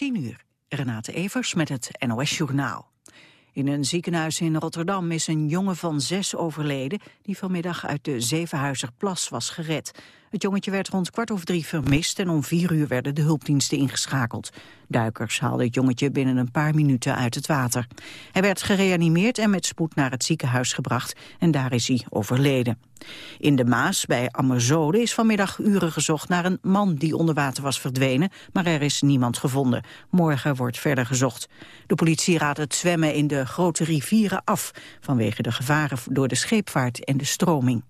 10 uur. Renate Evers met het NOS Journaal. In een ziekenhuis in Rotterdam is een jongen van zes overleden... die vanmiddag uit de Zevenhuizerplas was gered. Het jongetje werd rond kwart over drie vermist... en om vier uur werden de hulpdiensten ingeschakeld. Duikers haalden het jongetje binnen een paar minuten uit het water. Hij werd gereanimeerd en met spoed naar het ziekenhuis gebracht... en daar is hij overleden. In de Maas bij Ammerzode is vanmiddag uren gezocht naar een man die onder water was verdwenen, maar er is niemand gevonden. Morgen wordt verder gezocht. De politie raadt het zwemmen in de grote rivieren af, vanwege de gevaren door de scheepvaart en de stroming.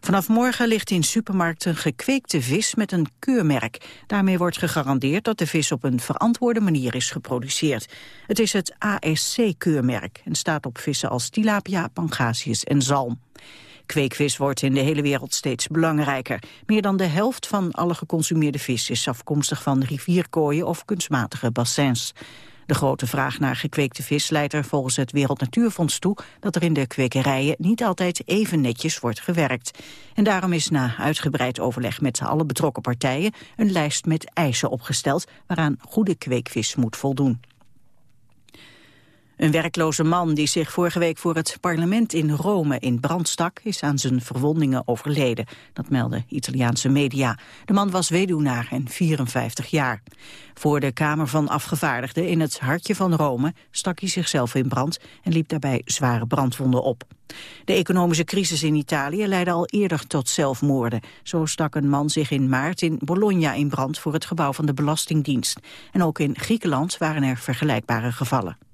Vanaf morgen ligt in supermarkten gekweekte vis met een keurmerk. Daarmee wordt gegarandeerd dat de vis op een verantwoorde manier is geproduceerd. Het is het ASC-keurmerk en staat op vissen als tilapia, pangasius en zalm. Kweekvis wordt in de hele wereld steeds belangrijker. Meer dan de helft van alle geconsumeerde vis is afkomstig van rivierkooien of kunstmatige bassins. De grote vraag naar gekweekte vis leidt er volgens het Wereld Natuurfonds toe dat er in de kwekerijen niet altijd even netjes wordt gewerkt. En daarom is na uitgebreid overleg met alle betrokken partijen een lijst met eisen opgesteld waaraan goede kweekvis moet voldoen. Een werkloze man die zich vorige week voor het parlement in Rome in brand stak, is aan zijn verwondingen overleden. Dat melden Italiaanse media. De man was weduwnaar en 54 jaar. Voor de Kamer van Afgevaardigden in het hartje van Rome stak hij zichzelf in brand en liep daarbij zware brandwonden op. De economische crisis in Italië leidde al eerder tot zelfmoorden. Zo stak een man zich in maart in Bologna in brand voor het gebouw van de Belastingdienst. En ook in Griekenland waren er vergelijkbare gevallen.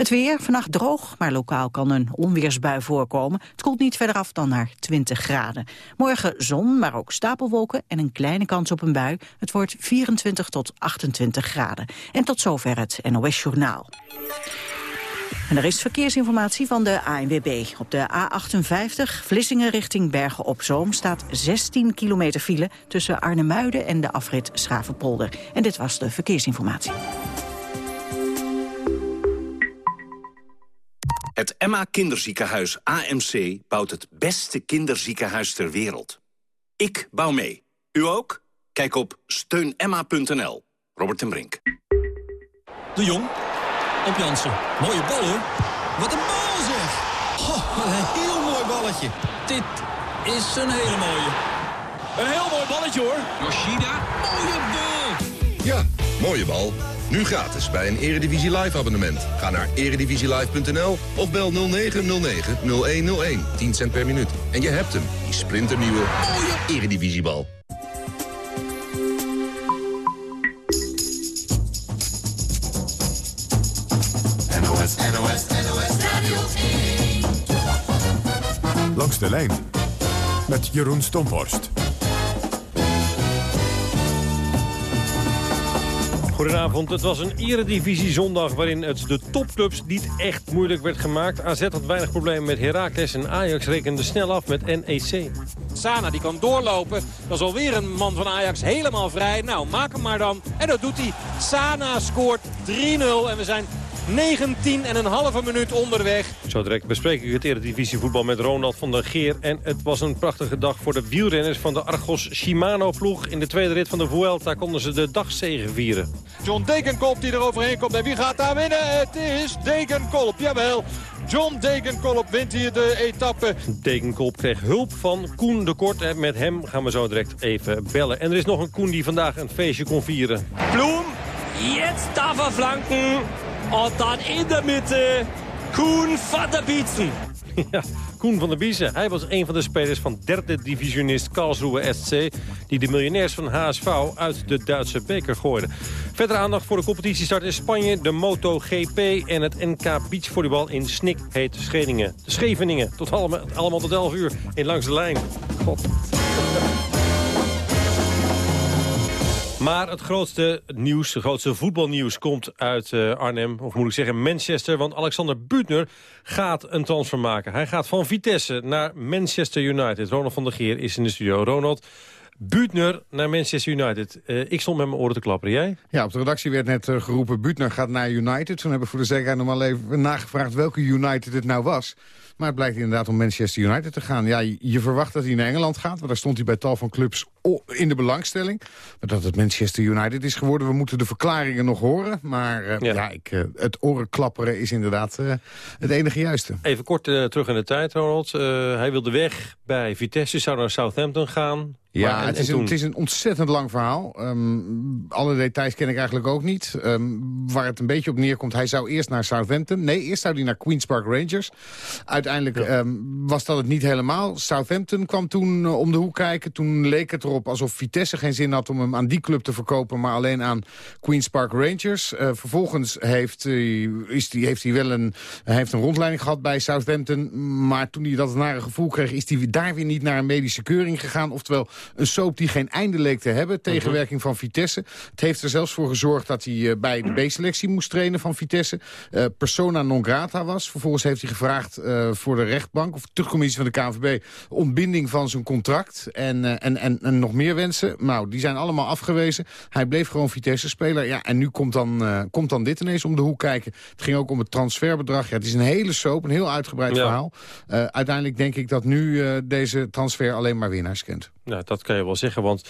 Het weer, vannacht droog, maar lokaal kan een onweersbui voorkomen. Het koelt niet verder af dan naar 20 graden. Morgen zon, maar ook stapelwolken en een kleine kans op een bui. Het wordt 24 tot 28 graden. En tot zover het NOS Journaal. En er is verkeersinformatie van de ANWB. Op de A58 Vlissingen richting Bergen op Zoom staat 16 kilometer file tussen Arnhemuiden en de afrit Schavenpolder. En dit was de verkeersinformatie. Het Emma Kinderziekenhuis AMC bouwt het beste kinderziekenhuis ter wereld. Ik bouw mee. U ook? Kijk op steunemma.nl. Robert ten Brink. De Jong. Op Jansen. Mooie bal hoor. Wat een bal zeg. Oh, een heel mooi balletje. Dit is een hele mooie. Een heel mooi balletje hoor. Yoshida. Mooie bal. Ja, mooie bal. Nu gratis bij een Eredivisie Live abonnement. Ga naar eredivisielive.nl of bel 0909-0101. 10 cent per minuut. En je hebt hem, die splinternieuwe mooie Eredivisiebal. NOS, NOS, NOS Radio 1. Langs de lijn met Jeroen Stomhorst. Goedenavond, het was een eredivisie zondag waarin het de topclubs niet echt moeilijk werd gemaakt. AZ had weinig problemen met Heracles en Ajax rekende snel af met NEC. Sana die kan doorlopen. Dat is alweer een man van Ajax helemaal vrij. Nou, maak hem maar dan. En dat doet hij. Sana scoort 3-0 en we zijn 19 en een halve minuut onderweg. Zo direct bespreek ik het Eredivisie voetbal met Ronald van der Geer. En het was een prachtige dag voor de wielrenners van de Argos Shimano-ploeg. In de tweede rit van de Vuelta konden ze de dagzegen vieren. John Degenkolp die er overheen komt. En wie gaat daar winnen? Het is Degenkolp, jawel. John Degenkolp wint hier de etappe. Degenkolp kreeg hulp van Koen de Kort. En met hem gaan we zo direct even bellen. En er is nog een Koen die vandaag een feestje kon vieren. Bloem, jetzt darf er flanken. En dan in de Mitte Koen van der Bietzen. Ja, Koen van der Biezen. Hij was een van de spelers van derde divisionist Karlsruhe SC... die de miljonairs van HSV uit de Duitse beker gooiden. Verder aandacht voor de competitiestart in Spanje... de MotoGP en het NK Beachvolleybal in Snik heet Scheveningen. De Scheveningen, tot allemaal, allemaal tot 11 uur in Langs de Lijn. God. Maar het grootste nieuws, het grootste voetbalnieuws komt uit uh, Arnhem. Of moet ik zeggen Manchester. Want Alexander Buutner gaat een transfer maken. Hij gaat van Vitesse naar Manchester United. Ronald van der Geer is in de studio. Ronald, Buutner naar Manchester United. Uh, ik stond met mijn oren te klapperen. Jij? Ja, op de redactie werd net uh, geroepen... Buutner gaat naar United. Toen hebben we voor de zekerheid nog maar even nagevraagd... welke United het nou was. Maar het blijkt inderdaad om Manchester United te gaan. Ja, je verwacht dat hij naar Engeland gaat, maar daar stond hij bij tal van clubs in de belangstelling. Maar dat het Manchester United is geworden, we moeten de verklaringen nog horen. Maar uh, ja. ik, uh, het orenklapperen is inderdaad uh, het enige juiste. Even kort terug in de tijd, Ronald. hij wilde weg bij Vitesse, zou naar Southampton gaan. Ja, maar, het, is een, het, is een, ontzettend lang verhaal. Um, alle details ken ik eigenlijk ook niet. Um, waar het een beetje op neerkomt, hij zou eerst naar Southampton. Nee, eerst zou hij naar Queen's Park Rangers. Uiteindelijk ja. um, was dat het niet helemaal. Southampton kwam toen om de hoek kijken. Toen leek het erop alsof Vitesse geen zin had om hem aan die club te verkopen... maar alleen aan Queen's Park Rangers. Uh, vervolgens heeft, is die, heeft hij wel een, heeft een rondleiding gehad bij Southampton. Maar toen hij dat nare gevoel kreeg, is hij daar weer niet naar een medische keuring gegaan. Oftewel een soap die geen einde leek te hebben. Tegenwerking van Vitesse. Het heeft er zelfs voor gezorgd dat hij uh, bij de B-selectie moest trainen van Vitesse. Uh, persona non grata was. Vervolgens heeft hij gevraagd voor de rechtbank... of de terugcommissie van de KNVB... ontbinding van zijn contract en, en, en, en, nog meer wensen. Nou, die zijn allemaal afgewezen. Hij bleef gewoon Vitesse-speler. Ja, en nu komt dan, komt dan dit ineens om de hoek kijken. Het ging ook om het transferbedrag. Ja, het is een hele soap, een heel uitgebreid ja. verhaal. uiteindelijk denk ik dat nu deze transfer alleen maar winnaars kent. Nou, dat kan je wel zeggen, want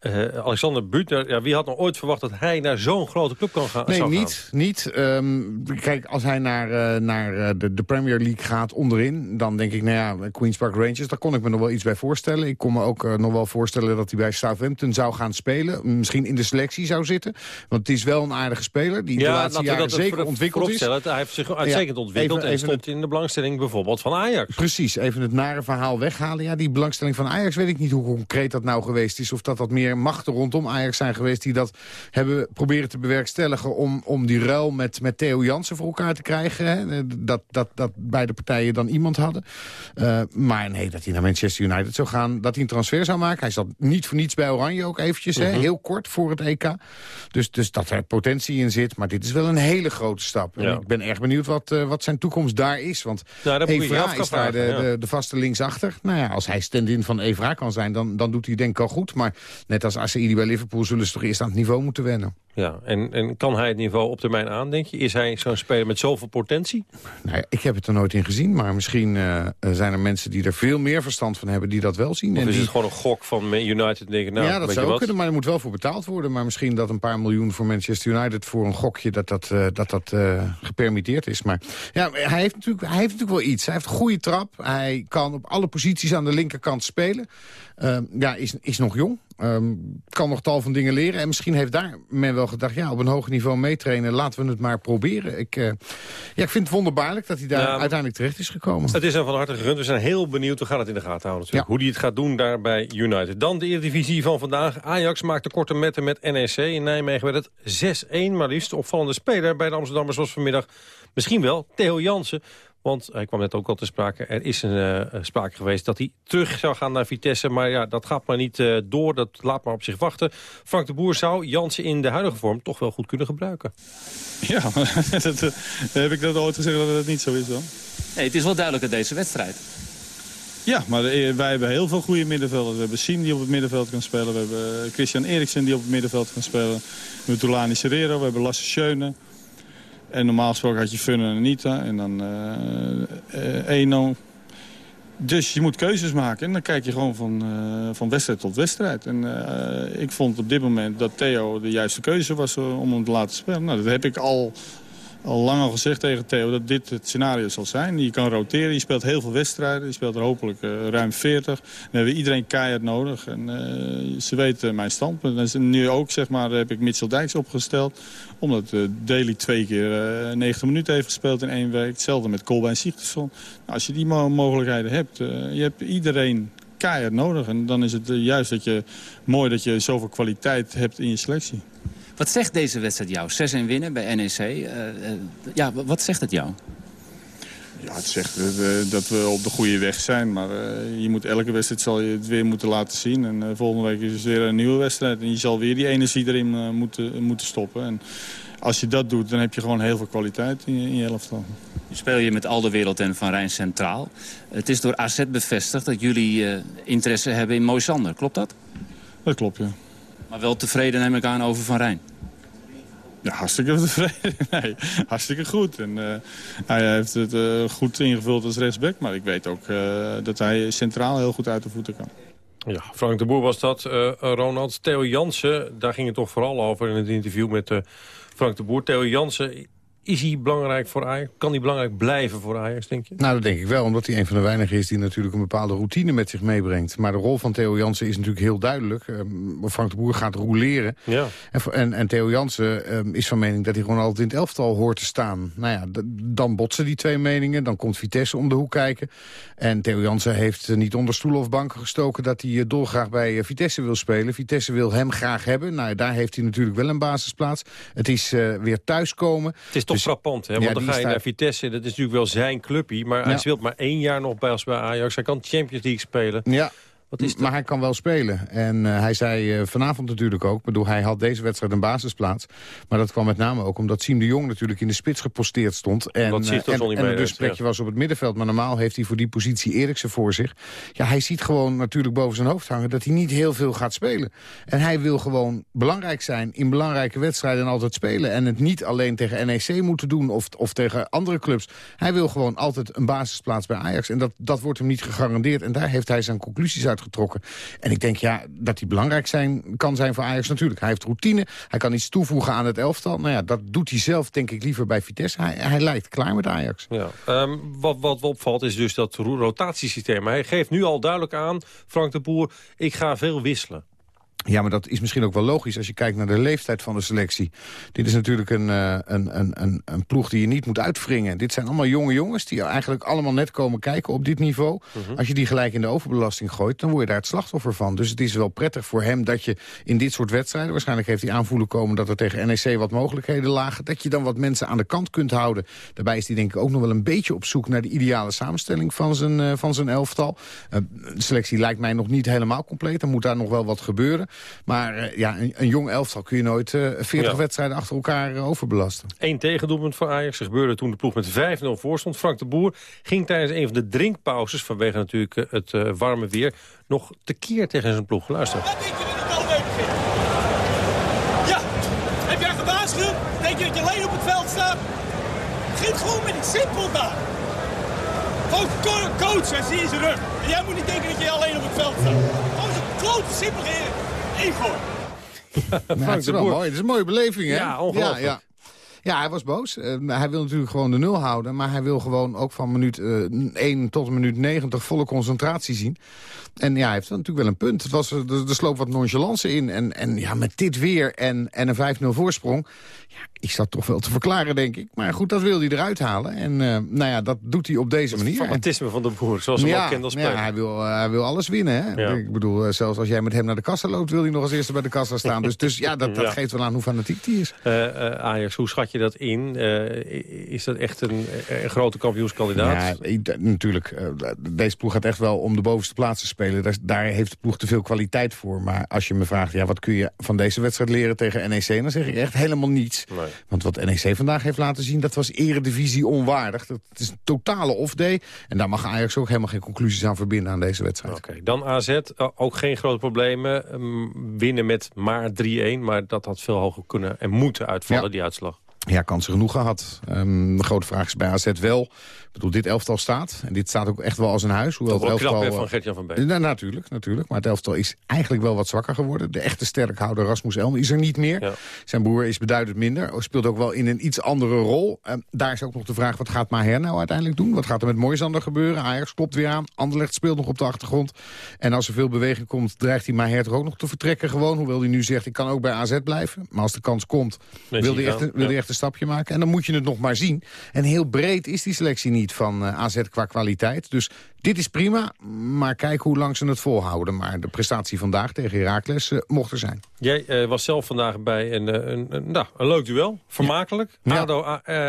uh, Alexander Butner, ja, wie had nog ooit verwacht dat hij naar zo'n grote club kan gaan? Nee, niet. Gaan? niet. Um, kijk, als hij naar, uh, naar de, de, Premier League gaat onderin... dan denk ik, nou ja, Queen's Park Rangers... daar kon ik me nog wel iets bij voorstellen. Ik kon me ook uh, nog wel voorstellen dat hij bij Southampton zou gaan spelen. Misschien in de selectie zou zitten. Want het is wel een aardige speler... die ja, de laatste jaren zeker ontwikkeld is. Hij heeft zich uitstekend ja, ontwikkeld... Even, en stond in de belangstelling bijvoorbeeld van Ajax. Precies, even het nare verhaal weghalen. Ja, die belangstelling van Ajax weet ik niet hoe concreet dat nou geweest is... of dat dat meer macht rondom Ajax zijn geweest... die dat hebben proberen te bewerkstelligen om, om die ruil met, met Theo Jansen voor elkaar te krijgen. Hè? Dat, dat, dat beide partijen dan iemand hadden. Uh, maar nee, dat hij naar Manchester United zou gaan, dat hij een transfer zou maken. Hij zat niet voor niets bij Oranje ook eventjes, uh -huh. hè? Mhm. heel kort voor het EK. Dus, dus dat er potentie in zit. Maar dit is wel een hele grote stap. Ja. En ik ben erg benieuwd wat, uh, wat zijn toekomst daar is. Want nou, Evra is daar de, ja. de, de, vaste linksachter. Nou ja, als hij stand-in van Evra kan zijn, dan, dan doet hij denk ik al goed. Maar net als Saidi bij Liverpool zullen ze toch eerst aan het niveau moeten wennen. Ja, en, en kan hij het niveau op termijn aan, denk je? Is hij zo'n speler met zoveel potentie? Nou ja, ik heb het er nooit in gezien, maar misschien uh, zijn er mensen die er veel meer verstand van hebben die dat wel zien. Of en is die... het gewoon een gok van United? Denken, nou, ja, dat zou ook kunnen, maar er moet wel voor betaald worden. Maar misschien dat een paar miljoen voor Manchester United voor een gokje dat dat, uh, dat, dat uh, gepermitteerd is. Maar ja, hij heeft, natuurlijk, hij heeft natuurlijk wel iets. Hij heeft een goede trap. Hij kan op alle posities aan de linkerkant spelen. Uh, ja, is, is nog jong. Um, kan nog tal van dingen leren. En misschien heeft daar men wel gedacht... ja, op een hoger niveau meetrainen, laten we het maar proberen. Ik, uh, ja, ik vind het wonderbaarlijk dat hij daar ja, uiteindelijk terecht is gekomen. Het is een van harte gegund. We zijn heel benieuwd. We gaan het in de gaten houden natuurlijk. Ja. Hoe hij het gaat doen daar bij United. Dan de Eredivisie van vandaag. Ajax maakte korte metten met NEC. In Nijmegen werd het 6-1. Maar liefst opvallende speler bij de Amsterdammers was vanmiddag misschien wel Theo Jansen. Want hij kwam net ook al te sprake. Er is een uh, sprake geweest dat hij terug zou gaan naar Vitesse. Maar ja, dat gaat maar niet uh, door. Dat laat maar op zich wachten. Frank de Boer zou Jansen in de huidige vorm toch wel goed kunnen gebruiken. Ja, dat, uh, heb ik dat ooit gezegd dat het niet zo is dan? Nee, het is wel duidelijk in deze wedstrijd. Ja, maar wij hebben heel veel goede middenvelders. We hebben Siem die op het middenveld kan spelen. We hebben Christian Eriksen die op het middenveld kan spelen. We hebben Toulani Serrero, we hebben Lasse Schöne. En normaal gesproken had je Fun en Anita en dan uh, uh, Eno. Dus je moet keuzes maken en dan kijk je gewoon van, uh, van wedstrijd tot wedstrijd. En ik vond op dit moment dat Theo de juiste keuze was om hem te laten spelen. Nou, dat heb ik al al lang al gezegd tegen Theo dat dit het scenario zal zijn. Je kan roteren, je speelt heel veel wedstrijden. Je speelt er hopelijk uh, ruim 40. Dan hebben iedereen keihard nodig. En uh, ze weten mijn standpunt. Nu ook, zeg maar, heb ik Mitchell Dijks opgesteld. Omdat uh, Daly twee keer 90 minuten heeft gespeeld in één week. Hetzelfde met Colbein Sigtersson. Nou, als je die mo mogelijkheden hebt, je hebt iedereen keihard nodig. En dan is het juist dat je, mooi dat je zoveel kwaliteit hebt in je selectie. Wat zegt deze wedstrijd jou? 6-1 winnen bij NEC. Uh, uh, ja, wat zegt het jou? Ja, het zegt uh, dat we op de goede weg zijn. Maar je moet elke wedstrijd zal je het weer moeten laten zien. En volgende week is het weer een nieuwe wedstrijd. En je zal weer die energie erin moeten, moeten stoppen. En als je dat doet, dan heb je gewoon heel veel kwaliteit in je, in je elftal. Nu speel je met Alderwereld en Van Rijn centraal. Het is door AZ bevestigd dat jullie interesse hebben in Moisander. Klopt dat? Dat klopt, ja. Maar wel tevreden neem ik aan over Van Rijn. Ja, hartstikke tevreden. Nee, hartstikke goed. En, uh, hij heeft het uh, goed ingevuld als rechtsback. Maar ik weet ook uh, dat hij centraal heel goed uit de voeten kan. Ja, Frank de Boer was dat. Uh, Ronald, Theo Jansen, daar ging het toch vooral over in het interview met uh, Frank de Boer. Theo Jansen is hij belangrijk voor Ajax? Kan hij belangrijk blijven voor Ajax, denk je? Nou, dat denk ik wel, omdat hij een van de weinigen is... die natuurlijk een bepaalde routine met zich meebrengt. Maar de rol van Theo Jansen is natuurlijk heel duidelijk. Um, Frank de Boer gaat roleren. Ja. En, en, en Theo Jansen um, is van mening dat hij gewoon altijd in het elftal hoort te staan. Nou ja, dan botsen die twee meningen. Dan komt Vitesse om de hoek kijken. En Theo Jansen heeft niet onder stoelen of banken gestoken... dat hij dolgraag bij Vitesse wil spelen. Vitesse wil hem graag hebben. Nou, daar heeft hij natuurlijk wel een basisplaats. Het is uh, weer thuiskomen. Het is toch dus, frappant, hè? Want dan ga je naar Vitesse. Dat is natuurlijk wel zijn clubje. Maar hij speelt maar één jaar nog bij, als bij Ajax. Hij kan Champions League spelen. Ja, maar hij kan wel spelen. En uh, hij zei uh, vanavond natuurlijk ook... bedoel, hij had deze wedstrijd een basisplaats. Maar dat kwam met name ook omdat Siem de Jong natuurlijk in de spits geposteerd stond. En, uh, en, en, en er dus plekje was op het middenveld. Maar normaal heeft hij voor die positie Eriksen voor zich. Ja, hij ziet gewoon natuurlijk boven zijn hoofd hangen... dat hij niet heel veel gaat spelen. En hij wil gewoon belangrijk zijn in belangrijke wedstrijden... en altijd spelen. En het niet alleen tegen NEC moeten doen of, of tegen andere clubs. Hij wil gewoon altijd een basisplaats bij Ajax. En dat, dat wordt hem niet gegarandeerd. En daar heeft hij zijn conclusies uit getrokken. En ik denk ja, dat hij belangrijk zijn, kan zijn voor Ajax natuurlijk. Hij heeft routine, hij kan iets toevoegen aan het elftal. Nou ja, dat doet hij zelf denk ik liever bij Vitesse. Hij, hij lijkt klaar met Ajax. Ja, um, wat, wat opvalt is dus dat rotatiesysteem. Hij geeft nu al duidelijk aan, Frank de Boer, ik ga veel wisselen. Ja, maar dat is misschien ook wel logisch als je kijkt naar de leeftijd van de selectie. Dit is natuurlijk een, uh, een, een, een, ploeg die je niet moet uitwringen. Dit zijn allemaal jonge jongens die eigenlijk allemaal net komen kijken op dit niveau. Mhm. Als je die gelijk in de overbelasting gooit, dan word je daar het slachtoffer van. Dus het is wel prettig voor hem dat je in dit soort wedstrijden... waarschijnlijk heeft hij aanvoelen komen dat er tegen NEC wat mogelijkheden lagen... dat je dan wat mensen aan de kant kunt houden. Daarbij is hij denk ik ook nog wel een beetje op zoek naar de ideale samenstelling van zijn, uh, van zijn elftal. Uh, de selectie lijkt mij nog niet helemaal compleet. Dan moet daar nog wel wat gebeuren. Maar uh, ja, een, een, jong elftal kun je nooit uh, 40 ja. wedstrijden achter elkaar uh, overbelasten. Eén tegendoelpunt voor Ajax. Er gebeurde toen de ploeg met 5-0 voor stond. Frank de Boer ging tijdens een van de drinkpauzes... vanwege natuurlijk uh, het warme weer... nog tekeer tegen zijn ploeg. Luister. Wat denk je dat het al leuk begint? Ja, heb jij gewaarschuwd? Denk je dat je alleen op het veld staat? Begint gewoon met iets simpel daar. Gewoon coach en zie je zijn rug. En jij moet niet denken dat je alleen op het veld staat. Gewoon zo'n klote simpel Igor. Ja, het is wel mooi. Het is een mooie beleving, hè? Ja, ongelooflijk. Ja, ja. Ja, hij was boos. Uh, hij wil natuurlijk gewoon de nul houden. Maar hij wil gewoon ook van minuut uh, eh, 1 tot minuut 90 volle concentratie zien. En ja, hij heeft natuurlijk wel een punt. Het was, er, er sloop wat nonchalance in. En, en ja, met dit weer en, en een 5-0 voorsprong... Ja, is dat toch wel te verklaren, denk ik. Maar goed, dat wil hij eruit halen. En uh, nou ja, dat doet hij op deze manier. Het fanatisme van de boer, zoals hij ja, ook kent als Ja, hij wil, uh, hij wil alles winnen. Hè? Ja. Ik bedoel, uh, zelfs als jij met hem naar de kassa loopt... wil hij nog als eerste bij de kassa staan. dus, dus ja, dat, dat ja. geeft wel aan hoe fanatiek hij is. Ajax, hoe schat je dat in? is dat echt een, een grote kampioenskandidaat? Ja, natuurlijk. deze ploeg gaat echt wel om de bovenste plaats te spelen. Daar, daar, heeft de ploeg te veel kwaliteit voor. Maar als je me vraagt, ja, wat kun je van deze wedstrijd leren tegen NEC... dan zeg ik echt helemaal niets. Nee. Want wat NEC vandaag heeft laten zien, dat was eredivisie onwaardig. Dat is een totale off-day. En daar mag Ajax ook helemaal geen conclusies aan verbinden aan deze wedstrijd. Oké, okay, dan AZ, ook geen grote problemen. Um, winnen met maar 3-1, maar dat had veel hoger kunnen en moeten uitvallen, ja. die uitslag. Ja, kansen genoeg gehad. Um, de grote vraag is bij AZ wel bedoel, dit elftal staat. En dit staat ook echt wel als een huis. Hoewel het elftal, knap, van Gertjan van Beek. Nou, natuurlijk, natuurlijk. Maar het elftal is eigenlijk wel wat zwakker geworden. De echte sterkhouder Rasmus Elm is er niet meer. Ja. Zijn broer is beduidend minder. Speelt ook wel in een iets andere rol. Uh, daar is ook nog de vraag, wat gaat Maher nou uiteindelijk doen? Wat gaat er met Moisander gebeuren? Ajax klopt weer aan. Anderlecht speelt nog op de achtergrond. En als er veel beweging komt, dreigt hij Maher toch ook nog te vertrekken gewoon. Hoewel hij nu zegt, ik kan ook bij AZ blijven. Maar als de kans komt, wil hij, echt, wil ja. echt een stapje maken. En dan moet je het nog maar zien. En heel breed is die selectie niet van uh, AZ qua kwaliteit. Dus dit is prima, maar kijk hoe lang ze het volhouden. Maar de prestatie vandaag tegen Heracles uh, mocht er zijn. Jij uh, was zelf vandaag bij een, een, een, nou, een leuk duel. Vermakelijk. Ja. ADO,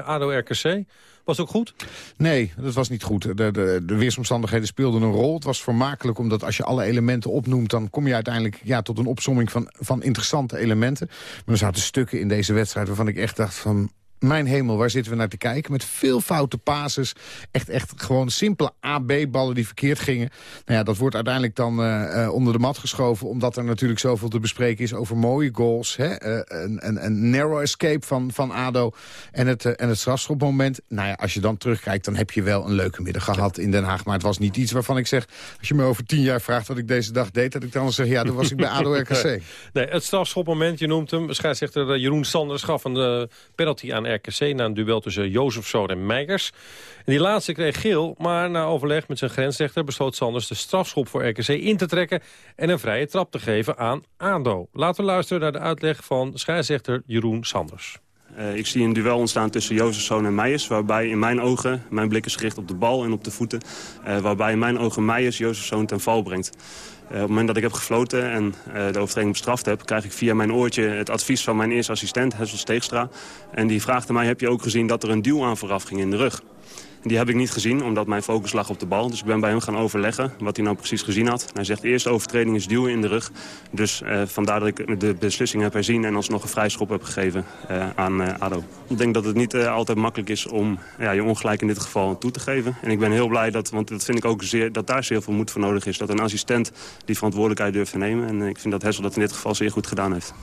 ADO RKC. Was ook goed? Nee, dat was niet goed. De, de, de weersomstandigheden speelden een rol. Het was vermakelijk, omdat als je alle elementen opnoemt... dan kom je uiteindelijk ja, tot een opsomming van, van interessante elementen. Maar er zaten stukken in deze wedstrijd waarvan ik echt dacht van mijn hemel, waar zitten we naar te kijken? Met veel foute pases. Echt, echt gewoon simpele AB-ballen die verkeerd gingen. Nou ja, dat wordt uiteindelijk dan uh, uh, onder de mat geschoven... omdat er natuurlijk zoveel te bespreken is over mooie goals. Hè? Uh, een, een, een, narrow escape van, van ADO en het, en het strafschopmoment. Nou ja, als je dan terugkijkt, dan heb je wel een leuke middag gehad in Den Haag. Maar het was niet iets waarvan ik zeg... als je me over tien jaar vraagt wat ik deze dag deed... dat ik dan zeg, ja, dan was ik bij ADO-RKC. Nee, het strafschopmoment, je noemt hem. Scheidsrechter Jeroen Sanders gaf een penalty aan RKC... na een duel tussen Jozefzoon en Meijers. Die laatste kreeg geel, maar na overleg met zijn grensrechter... besloot Sanders de strafschop voor RKC in te trekken... en een vrije trap te geven aan ADO. Laten we luisteren naar de uitleg van scheidsrechter Jeroen Sanders. Uh, ik zie een duel ontstaan tussen Jozefzoon en Meijers... waarbij in mijn ogen, mijn blik is gericht op de bal en op de voeten... Uh, waarbij in mijn ogen Meijers Jozefzoon ten val brengt. Uh, op het moment dat ik heb gefloten en de overtreding bestraft heb... krijg ik via mijn oortje het advies van mijn eerste assistent, Hessel Steegstra. En die vraagt mij, heb je ook gezien dat er een duw aan vooraf ging in de rug? Die heb ik niet gezien, omdat mijn focus lag op de bal. Dus ik ben bij hem gaan overleggen wat hij nou precies gezien had. hij zegt, eerste overtreding is duwen in de rug. Dus uh, vandaar dat ik de beslissing heb herzien en alsnog een vrijschop heb gegeven uh, aan uh, ADO. Ik denk dat het niet altijd makkelijk is om ja, je ongelijk in dit geval toe te geven. En ik ben heel blij, dat, want dat vind ik ook zeer, dat daar zeer veel moed voor nodig is. Dat een assistent die verantwoordelijkheid durft te nemen. En ik vind dat Hessel dat in dit geval zeer goed gedaan heeft.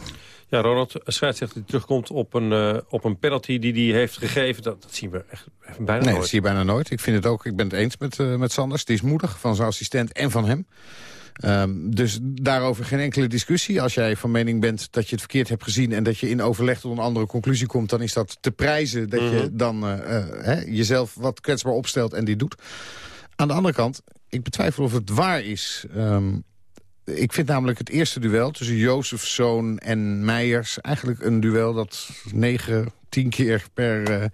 Ja, Ronald, scheidsrechter die terugkomt op een, uh, op een penalty die hij heeft gegeven. Dat, dat, zien we echt bijna nee, nooit. Nee, dat zie je bijna nooit. Ik vind het ook, ik ben het eens met, uh, met Sanders. Het is moedig van zijn assistent en van hem. Um, dus daarover geen enkele discussie. Als jij van mening bent dat je het verkeerd hebt gezien... en dat je in overleg tot een andere conclusie komt... dan is dat te prijzen dat mm -hmm. je dan uh, hè, jezelf wat kwetsbaar opstelt en die doet. Aan de andere kant, ik betwijfel of het waar is... Um, ik vind namelijk het eerste duel tussen Jozefzoon en Meijers... eigenlijk een duel dat negen, tien keer per, uh,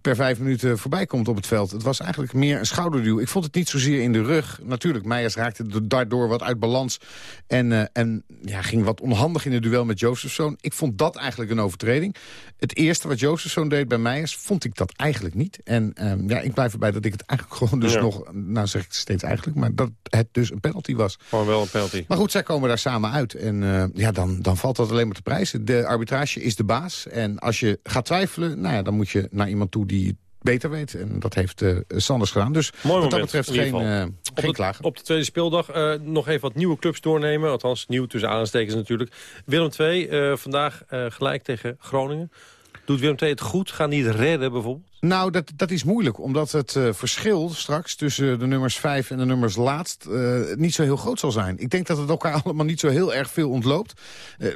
per vijf minuten voorbij komt op het veld. Het was eigenlijk meer een schouderduw. Ik vond het niet zozeer in de rug. Natuurlijk, Meijers raakte daardoor wat uit balans. En, uh, en ja, ging wat onhandig in het duel met Jozefzoon. Ik vond dat eigenlijk een overtreding. Het eerste wat Jozefzoon deed bij Meijers, vond ik dat eigenlijk niet. En um, ja, ik blijf erbij dat ik het eigenlijk gewoon dus ja. nog... nou zeg ik steeds eigenlijk, maar dat het dus een penalty was. Gewoon wel een penalty. Maar goed, zij komen daar samen uit. En uh, ja, dan, dan valt dat alleen maar te prijzen. De arbitrage is de baas. En als je gaat twijfelen, nou ja, dan moet je naar iemand toe die beter weet. En dat heeft uh, Sanders gedaan. Dus Mooi wat moment, dat betreft geen, uh, geen op klagen. De, op de tweede speeldag uh, nog even wat nieuwe clubs doornemen. Althans, nieuw tussen aanstekens natuurlijk. Willem II vandaag gelijk tegen Groningen. Doet Willem II het goed? Gaan die het redden bijvoorbeeld? Nou, dat, dat is moeilijk, omdat het uh, verschil straks tussen de nummers 5 en de nummers laatst uh, niet zo heel groot zal zijn. Ik denk dat het elkaar allemaal niet zo heel erg veel ontloopt. Uh,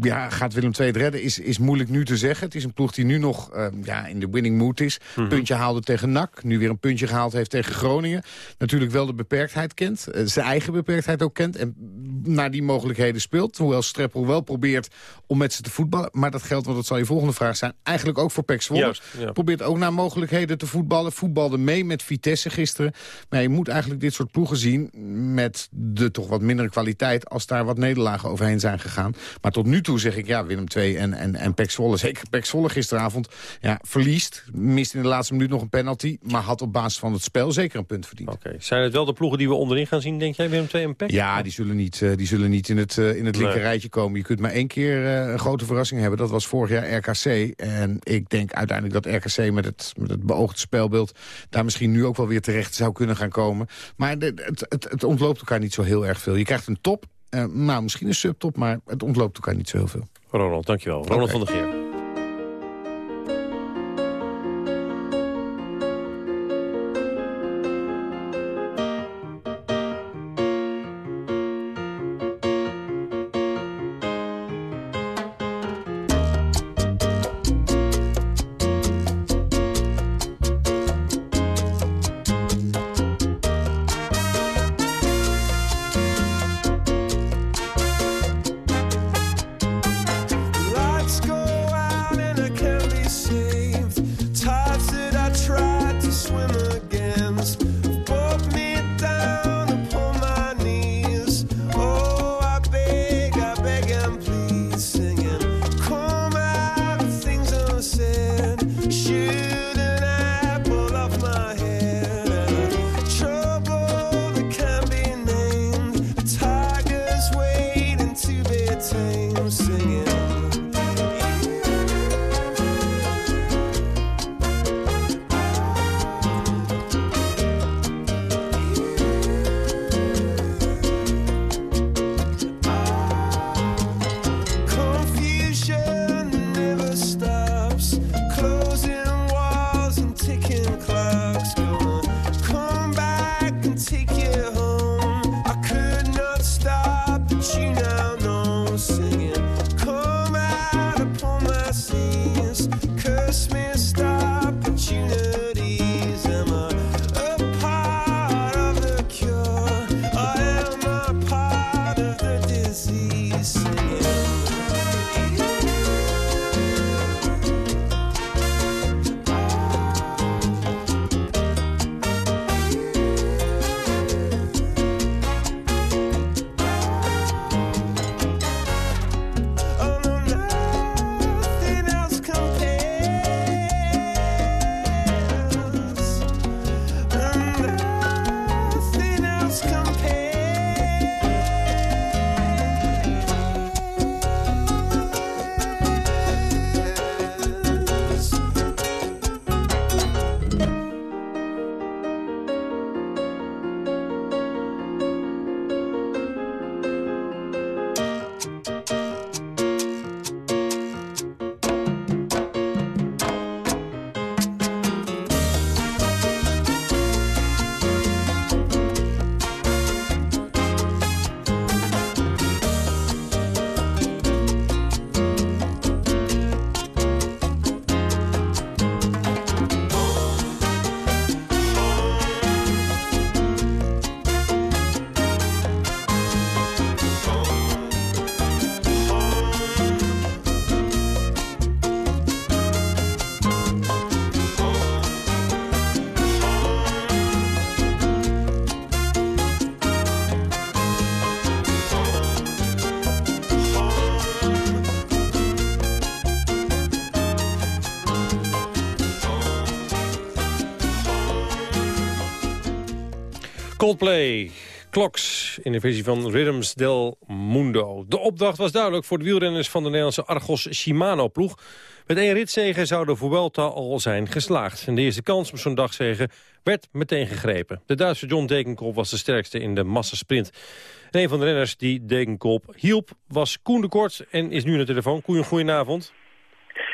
ja, gaat Willem II het redden, is, is moeilijk nu te zeggen. Het is een ploeg die nu nog ja, in de winning mood is. Mm -hmm. Puntje haalde tegen NAC, nu weer een puntje gehaald heeft tegen Groningen. Natuurlijk wel de beperktheid kent, zijn eigen beperktheid ook kent. En naar die mogelijkheden speelt. Hoewel Streppel wel probeert om met ze te voetballen. Maar dat geldt, want dat zal je volgende vraag zijn, eigenlijk ook voor Pek Zwolle. Probeert ook naar mogelijkheden te voetballen. Voetbalde mee met Vitesse gisteren. Maar je moet eigenlijk dit soort ploegen zien... met de toch wat mindere kwaliteit... als daar wat nederlagen overheen zijn gegaan. Maar tot nu toe zeg ik, ja, Willem II en, en, en Pek Zwolle... zeker Pek Zwolle gisteravond, ja, verliest. Mist in de laatste minuut nog een penalty... maar had op basis van het spel zeker een punt verdiend. Oké, okay. Zijn het wel de ploegen die we onderin gaan zien, denk jij, Willem II en Pek? Ja, die zullen niet, uh, die zullen niet in het, uh, in het linker rijtje komen. Je kunt maar één keer uh, een grote verrassing hebben. Dat was vorig jaar RKC. En ik denk uiteindelijk dat RKC met het met het beoogde spelbeeld... daar misschien nu ook wel weer terecht zou kunnen gaan komen. Maar de, het, het, het, ontloopt elkaar niet zo heel erg veel. Je krijgt een top, uh, nou misschien een subtop... maar het ontloopt elkaar niet zo heel veel. Ronald, dankjewel. Ronald okay. van der Geer. Coldplay, Clocks in de versie van Rhythms del Mundo. De opdracht was duidelijk voor de wielrenners van de Nederlandse Argos Shimano-ploeg. Met één ritzegen zou de Vuelta al zijn geslaagd. En de eerste kans op zo'n dagzegen werd meteen gegrepen. De Duitse John Degenkolb was de sterkste in de massasprint. En een van de renners die Degenkolb hielp was Koen de Kort en is nu aan de telefoon. Koen, goedenavond.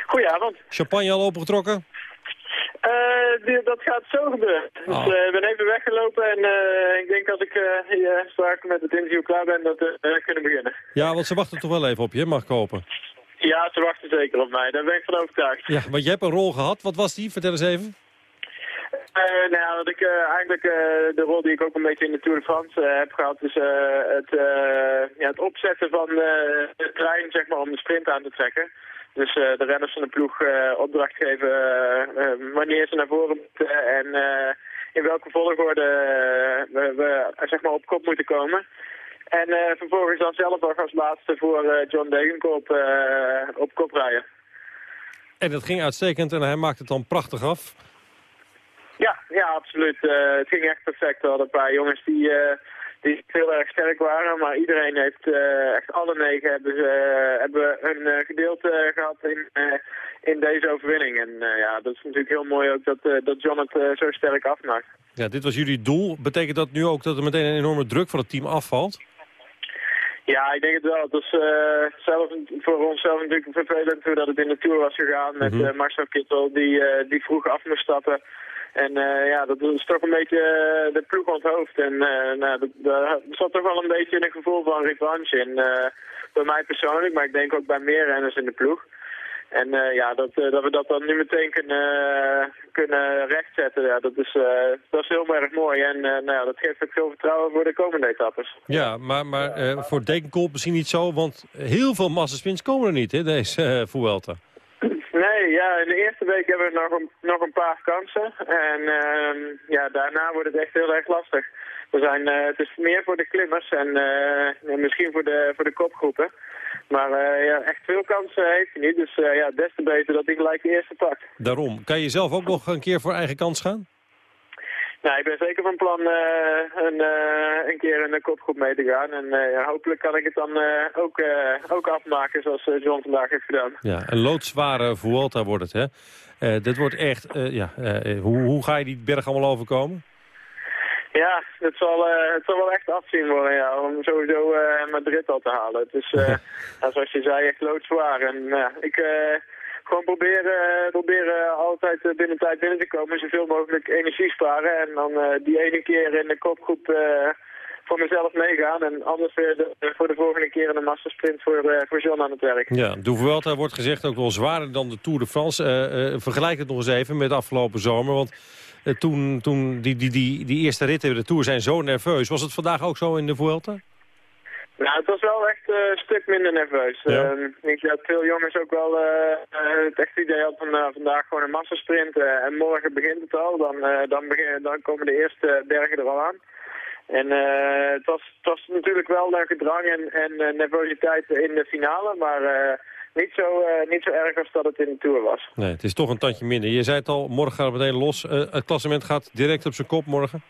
Goedenavond. Champagne al opengetrokken? Die, dat gaat zo gebeuren. Dus Oh. eh, ik ben even weggelopen en eh, ik denk als ik hier straks met het interview klaar ben dat we kunnen beginnen. Ja, want ze wachten toch wel even op je, mag ik hopen. Ja, ze wachten zeker op mij. Daar ben ik van overtuigd. Ja, want je hebt een rol gehad. Wat was die? Vertel eens even. Uh, nou ja, dat ik uh, eigenlijk uh, de rol die ik ook een beetje in de Tour de France heb gehad, is het, ja, het opzetten van de trein zeg maar, om de sprint aan te trekken. Dus de renners van de ploeg opdracht geven wanneer ze naar voren moeten en in welke volgorde we, we zeg maar, op kop moeten komen. En vervolgens dan zelf ook als laatste voor John Degenkolb op kop rijden. En dat ging uitstekend en hij maakte het dan prachtig af. Ja, ja, absoluut. Het ging echt perfect. We hadden een paar jongens die, die heel erg sterk waren. Maar iedereen heeft, uh, echt alle negen hebben, ze, hebben hun gedeelte gehad in, in deze overwinning. En ja, dat is natuurlijk heel mooi ook dat, dat John het zo sterk afmaakt. Ja, dit was jullie doel. Betekent dat nu ook dat er meteen een enorme druk van het team afvalt? Ja, ik denk het wel. Het was uh, zelf, voor onszelf natuurlijk vervelend hoe dat het in de Tour was gegaan met mm -hmm. uh, Marcel Kittel die, uh, die vroeg af moest stappen. En ja, dat is toch een beetje de ploeg onthoofd. En nou, daar zat toch wel een beetje een gevoel van revanche in. bij mij persoonlijk, maar ik denk ook bij meer renners in de ploeg. En uh, ja, dat, uh, dat we dat dan nu meteen kunnen, uh, kunnen rechtzetten, ja, dat, is, dat is heel erg mooi. En nou ja, dat geeft ook veel vertrouwen voor de komende etappes. Ja, maar, maar voor Dekenkolb misschien niet zo, want heel veel massaspins komen er niet, hè, deze uh, Vuelta. Nee, ja, in de eerste week hebben we nog een, nog een paar kansen. En uh, ja, daarna wordt het echt heel erg lastig. We zijn, uh, het is meer voor de klimmers en uh, misschien voor de, voor de kopgroepen. Maar uh, ja, echt veel kansen heeft hij niet. Dus ja, des te beter dat hij gelijk de eerste pakt. Daarom. Kan je zelf ook nog een keer voor eigen kans gaan? Nou, ik ben zeker van plan een, een keer in de kopgroep mee te gaan. En ja, hopelijk kan ik het dan ook, ook afmaken zoals John vandaag heeft gedaan. Ja, een loodzware Vuelta wordt het, hè? dit wordt echt... ja, hoe, hoe ga je die berg allemaal overkomen? Ja, het zal, uh, het zal wel echt afzien worden, ja, om sowieso uh, Madrid al te halen. Het is, uh, ja, zoals je zei, echt loodzwaar. En ik gewoon proberen, proberen altijd binnen tijd binnen te komen, zoveel mogelijk energie sparen. En dan die ene keer in de kopgroep voor mezelf meegaan. En anders weer voor de volgende keer in de massasprint voor, voor John aan het werk. Ja, de Vuelta wordt gezegd ook wel zwaarder dan de Tour de France. vergelijk het nog eens even met afgelopen zomer, want... Uh, toen, toen die, die, die, die eerste ritten in de Tour zijn zo nerveus. Was het vandaag ook zo in de Vuelta? Nou, het was wel echt uh, een stuk minder nerveus. Ja. Uh, ik denk dat veel jongens ook wel het echt idee hadden van vandaag gewoon een massasprint. en morgen begint het al. Dan, dan, begin, dan komen de eerste bergen er al aan. En het, was, het was natuurlijk wel een gedrang en, en nervositeit in de finale. Maar niet zo, niet zo erg als dat het in de Tour was. Nee, het is toch een tandje minder. Je zei het al, morgen gaat het meteen los. Het klassement gaat direct op zijn kop morgen?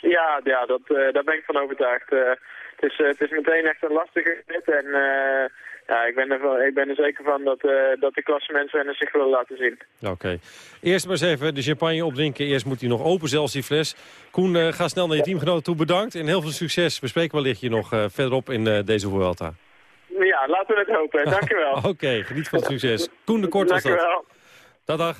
Ja, ja dat, daar ben ik van overtuigd. Het, is, het is meteen echt een lastige rit. En ja, ik ben, er, ik ben er zeker van dat, dat de klassementsrenners zich willen laten zien. Oké. Okay. Eerst maar eens even de champagne opdrinken. Eerst moet hij nog open, zelfs die fles. Koen, ga snel naar je teamgenoten toe. Bedankt en heel veel succes. We spreken wellicht je nog verderop in deze Vuelta. Ja, laten we het hopen. Dank je wel. Oké, okay, geniet van het succes. Koen de Kort was dat. Dank je wel. Dat dag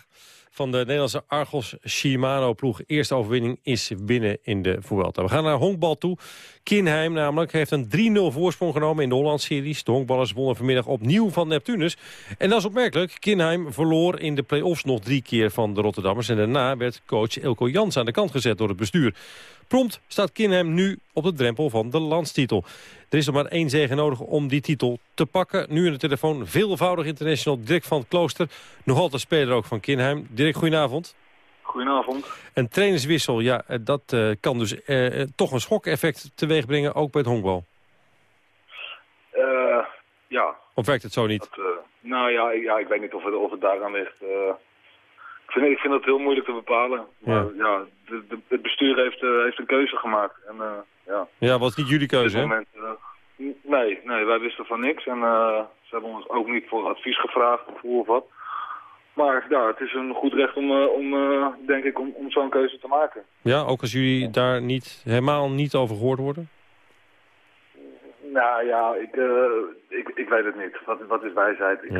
van de Nederlandse Argos Shimano-ploeg. Eerste overwinning is binnen in de Vuelta. We gaan naar honkbal toe. Kinheim namelijk heeft een 3-0 voorsprong genomen in de Holland-series. De honkballers wonnen vanmiddag opnieuw van Neptunus. En dat is opmerkelijk. Kinheim verloor in de play-offs nog drie keer van de Rotterdammers. En daarna werd coach Elko Jans aan de kant gezet door het bestuur. Prompt staat Kinheim nu op de drempel van de landstitel. Er is nog maar één zege nodig om die titel te pakken. Nu in de telefoon veelvoudig international Dirk van het Klooster. Nog altijd speler ook van Kinheim. Dirk, goedenavond. Goedenavond. Een trainerswissel, ja, dat uh, kan dus uh, toch een schokeffect teweeg brengen, ook bij het honkbal. Uh, ja. Of werkt het zo niet? Dat, nou ja, ja, ik weet niet of het, of het daaraan ligt. Ik vind, ik vind dat heel moeilijk te bepalen. Maar ja, de, de, het bestuur heeft, uh, heeft een keuze gemaakt. En, uh, ja. ja, was niet jullie keuze, hè? Moment, uh, nee, nee, wij wisten van niks. En ze hebben ons ook niet voor advies gevraagd of hoe of wat. Maar ja, het is een goed recht om, om denk ik, om, om zo'n keuze te maken. Ja, ook als jullie daar niet, helemaal niet over gehoord worden? Nou ja, ik, ik, ik weet het niet. Wat, wat is wijsheid? Ik,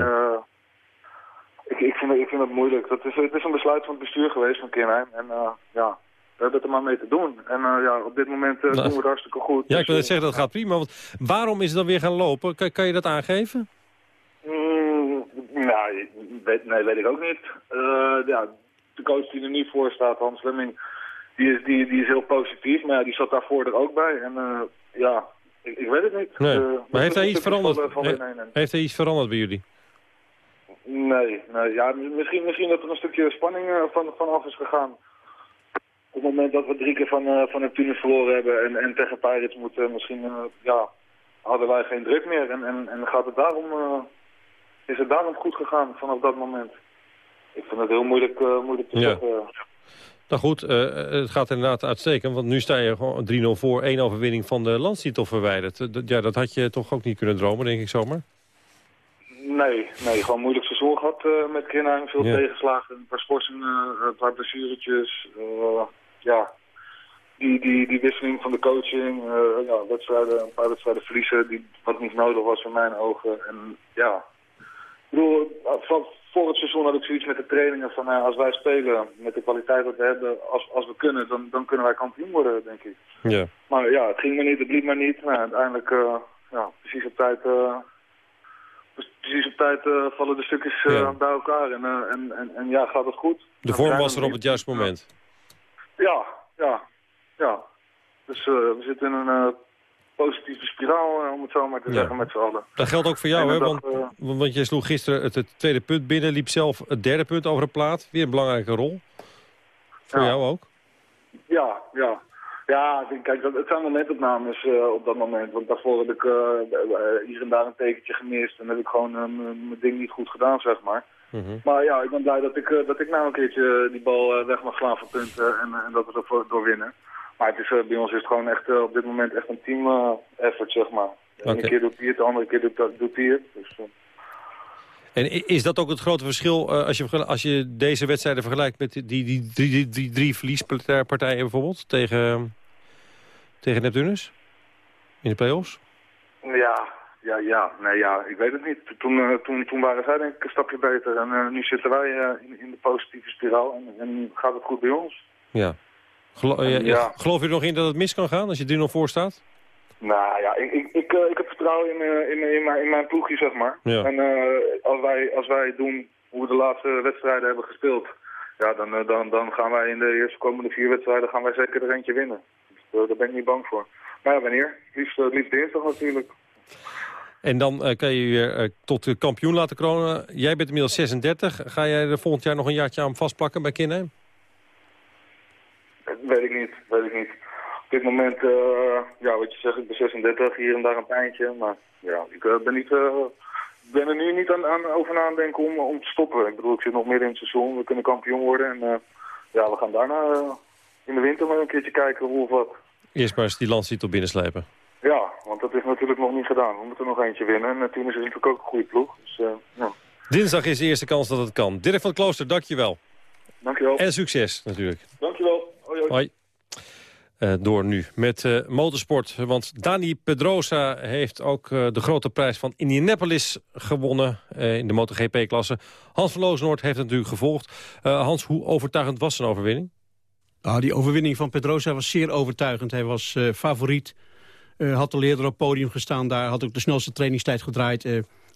ik, ik, vind, ik vind het moeilijk. Dat is, het is een besluit van het bestuur geweest van Kinheim. En uh, ja, we hebben het er maar mee te doen. En uh, ja, op dit moment uh, doen we het hartstikke goed. Ja, ik wil net zeggen, dat gaat prima. Want waarom is het dan weer gaan lopen? Kan, kan je dat aangeven? Mm, nou, weet, nee, weet ik ook niet. ja, de coach die er niet voor staat, Hans Lemming, die is, die, die is heel positief. Maar ja, die zat daarvoor er ook bij. En ja, ik, ik, weet het niet. Nee. maar heeft hij iets veranderd? Heeft hij iets veranderd bij jullie? Nee, nee ja, misschien, misschien dat er een stukje spanning uh, van, vanaf is gegaan. Op het moment dat we drie keer van, uh, van Neptunus verloren hebben en, en tegen Pirates moeten, misschien uh, ja, hadden wij geen druk meer. En, en, en gaat het daarom, is het daarom goed gegaan vanaf dat moment. Ik vind het heel moeilijk, moeilijk te ja. zeggen. Nou goed, het gaat inderdaad uitstekend, want nu sta je gewoon 3-0 voor, één overwinning van de landstitel verwijderd. ja, dat had je toch ook niet kunnen dromen, denk ik zomaar? Nee, nee, gewoon moeilijk seizoen gehad uh, met Kinheim. Veel ja. tegenslagen, een paar schorsingen, uh, een paar blessuretjes. Uh, ja, die, die, die wisseling van de coaching. ja, wedstrijden, een paar wedstrijden verliezen, die, wat niet nodig was in mijn ogen. En ja, ik bedoel, van, voor het seizoen had ik zoiets met de trainingen van als wij spelen met de kwaliteit dat we hebben, als, als we kunnen, dan, dan kunnen wij kampioen worden, denk ik. Ja. Maar ja, het ging maar niet, het liep maar niet. Nou, uiteindelijk, ja, precies op tijd precies op tijd uh, vallen de stukjes uh, bij elkaar en, uh, en, en, en, ja, gaat het goed. De vorm was er op het juiste moment. Ja, ja, ja. Dus we zitten in een positieve spiraal, om het zo maar te ja. zeggen, met z'n allen. Dat geldt ook voor jou, hè? Want, want je sloeg gisteren het, het, tweede punt binnen, liep zelf het derde punt over de plaat. Weer een belangrijke rol. Voor ja. jou ook? Ja, ja. Ja, kijk, het zijn momentopnames uh, op dat moment. Want daarvoor heb ik uh, hier en daar een tekentje gemist. En heb ik gewoon mijn ding niet goed gedaan, zeg maar. Mm -hmm. Maar ja, ik ben blij dat ik, dat ik nou een keertje die bal weg mag slaan voor punten. En, en dat we ervoor door winnen. Maar het is, bij ons is het gewoon echt op dit moment echt een team effort, zeg maar. De ene keer doet hij het, de andere keer doet, doet hij het. Dus, en is dat ook het grote verschil uh, als, je, als je deze wedstrijden vergelijkt met die, die, die, die, die drie verliespartijen bijvoorbeeld tegen, tegen Neptunus in de play-offs? Ja, ja, ja, nee, ja, ik weet het niet. Toen, uh, toen, toen waren zij denk ik een stapje beter en uh, nu zitten wij in, in de positieve spiraal en, en, gaat het goed bij ons. Ja. Gelo en, ja. Geloof je er nog in dat het mis kan gaan als je 3-0 voor staat? Nou ja, ik, ik, ik, ik heb vertrouwen in, uh, in, in, mijn, in mijn ploegje, zeg maar. Ja. En uh, als, wij, als wij doen hoe we de laatste wedstrijden hebben gespeeld... ja, dan, dan, dan gaan wij in de eerste komende vier wedstrijden gaan wij zeker er eentje winnen. Dus, daar ben ik niet bang voor. Maar ja, wanneer? Liefst, liefst dinsdag natuurlijk. En dan kan je je weer tot de kampioen laten kronen. Jij bent inmiddels 36. Ga jij er volgend jaar nog een jaartje aan vastplakken bij Kinheim? Niet, weet ik niet op dit moment, uh, ja, wat je zegt, ik ben 36, hier en daar een pijntje. Maar ja, ik uh, ben, niet, uh, ben er nu niet aan, aan over na denken om, om te stoppen. Ik bedoel, ik zit nog midden in het seizoen, we kunnen kampioen worden. En ja, we gaan daarna in de winter maar een keertje kijken hoe of wat. Eerst maar eens die landstitel binnenslijpen. Ja, want dat is natuurlijk nog niet gedaan. We moeten nog eentje winnen. En toen is het natuurlijk ook een goede ploeg. Dus, ja. Dinsdag is de eerste kans dat het kan. Dirk van Klooster, dankjewel. Dankjewel. En succes natuurlijk. Dankjewel. Hoi, hoi. hoi. Uh, door nu met uh, motorsport. Want Dani Pedrosa heeft ook uh, de grote prijs van Indianapolis gewonnen in de MotoGP-klasse. Hans van Loosnoord heeft het natuurlijk gevolgd. Hans, hoe overtuigend was zijn overwinning? Nou, die overwinning van Pedrosa was zeer overtuigend. Hij was favoriet, had al eerder op podium gestaan daar, had ook de snelste trainingstijd gedraaid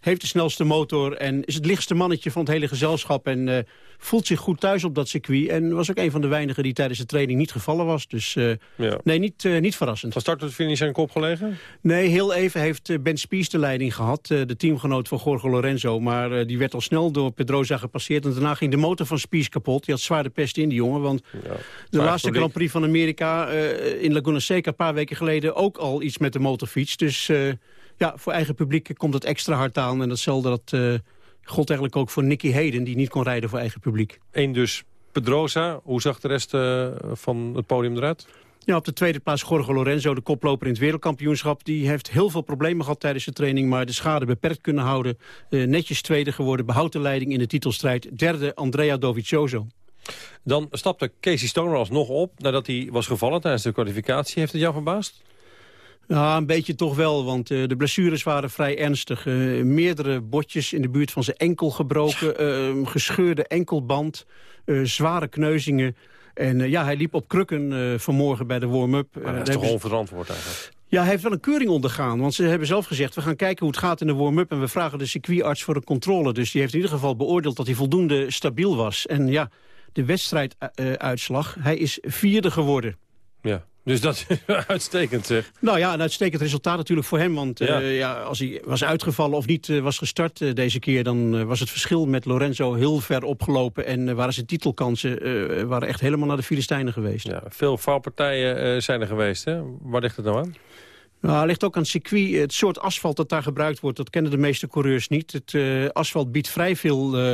heeft de snelste motor en is het lichtste mannetje van het hele gezelschap. En uh, voelt zich goed thuis op dat circuit. En was ook een van de weinigen die tijdens de training niet gevallen was. Dus uh, ja. nee, niet, uh, niet verrassend. Van start tot finish zijn kop gelegen? Nee, heel even heeft Ben Spies de leiding gehad. de teamgenoot van Jorge Lorenzo. Maar die werd al snel door Pedrosa gepasseerd. En daarna ging de motor van Spies kapot. Die had zwaar de pest in, die jongen. Want ja. de laatste Grand Prix van Amerika in Laguna Seca... een paar weken geleden ook al iets met de motorfiets. Dus ja, voor eigen publiek komt het extra hard aan. En datzelfde dat uh, gold eigenlijk ook voor Nicky Hayden... die niet kon rijden voor eigen publiek. Eén dus Pedrosa. Hoe zag de rest uh, van het podium eruit? Ja, op de tweede plaats Jorge Lorenzo, de koploper in het wereldkampioenschap. Die heeft heel veel problemen gehad tijdens de training... maar de schade beperkt kunnen houden. Uh, netjes tweede geworden, behoudt de leiding in de titelstrijd. Derde Andrea Dovizioso. Dan stapte Casey Stoner alsnog op nadat hij was gevallen tijdens de kwalificatie. Heeft het jou verbaasd? Ja, een beetje toch wel, want uh, de blessures waren vrij ernstig. Uh, meerdere botjes in de buurt van zijn enkel gebroken, uh, gescheurde enkelband, zware kneuzingen. En ja, hij liep op krukken vanmorgen bij de warm-up. dat is toch onverantwoord eigenlijk? Ja, hij heeft wel een keuring ondergaan. Want ze hebben zelf gezegd, we gaan kijken hoe het gaat in de warm-up... en we vragen de circuitarts voor een controle. Dus die heeft in ieder geval beoordeeld dat hij voldoende stabiel was. En ja, de wedstrijduitslag, hij is vierde geworden. Ja, dus dat is uitstekend zeg. Nou ja, een uitstekend resultaat natuurlijk voor hem. Want ja. Uh, ja als hij was uitgevallen of niet uh, was gestart uh, deze keer... dan was het verschil met Lorenzo heel ver opgelopen. En waren zijn titelkansen waren echt helemaal naar de Filistijnen geweest. Ja, veel valpartijen zijn er geweest. Hè? Waar ligt het nou aan? Nou, ligt ook aan het circuit. Het soort asfalt dat daar gebruikt wordt, dat kennen de meeste coureurs niet. Het uh, asfalt biedt vrij veel... Uh,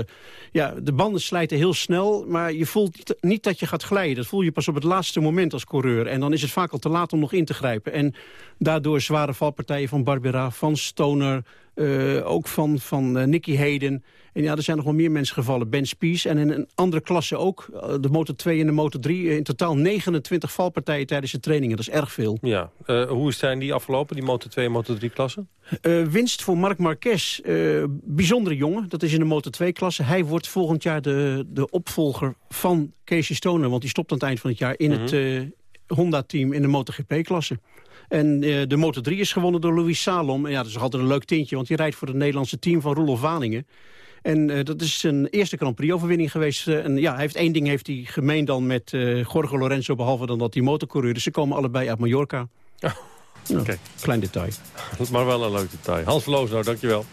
ja, de banden slijten heel snel, maar je voelt niet, dat je gaat glijden. Dat voel je pas op het laatste moment als coureur. En dan is het vaak al te laat om nog in te grijpen. En daardoor zware valpartijen van Barbera, van Stoner... Uh, ook van, van Nicky Hayden... En ja, er zijn nog wel meer mensen gevallen. Ben Spies en in een andere klasse ook. De Motor 2 en de Motor 3. In totaal 29 valpartijen tijdens de trainingen. Dat is erg veel. Ja. Uh, hoe zijn die afgelopen, die Motor 2 en Motor 3 klassen? Uh, winst voor Marc Marquez. Uh, bijzondere jongen. Dat is in de Motor 2 klasse. Hij wordt volgend jaar de, de opvolger van Casey Stoner. Want die stopt aan het eind van het jaar in mm -hmm. het Honda-team in de MotoGP-klasse. En uh, de Motor 3 is gewonnen door Louis Salom. En ja, dat is altijd een leuk tintje, want hij rijdt voor het Nederlandse team van Roelof Waningen. En uh, dat is zijn eerste Grand Prix-overwinning geweest. Uh, en ja, hij heeft één ding heeft hij gemeen dan met uh, Jorge Lorenzo... behalve dan dat hij motorcoureur is. Ze komen allebei uit Mallorca. Oh. Klein detail. maar wel een leuk detail. Hans Verloos, dankjewel.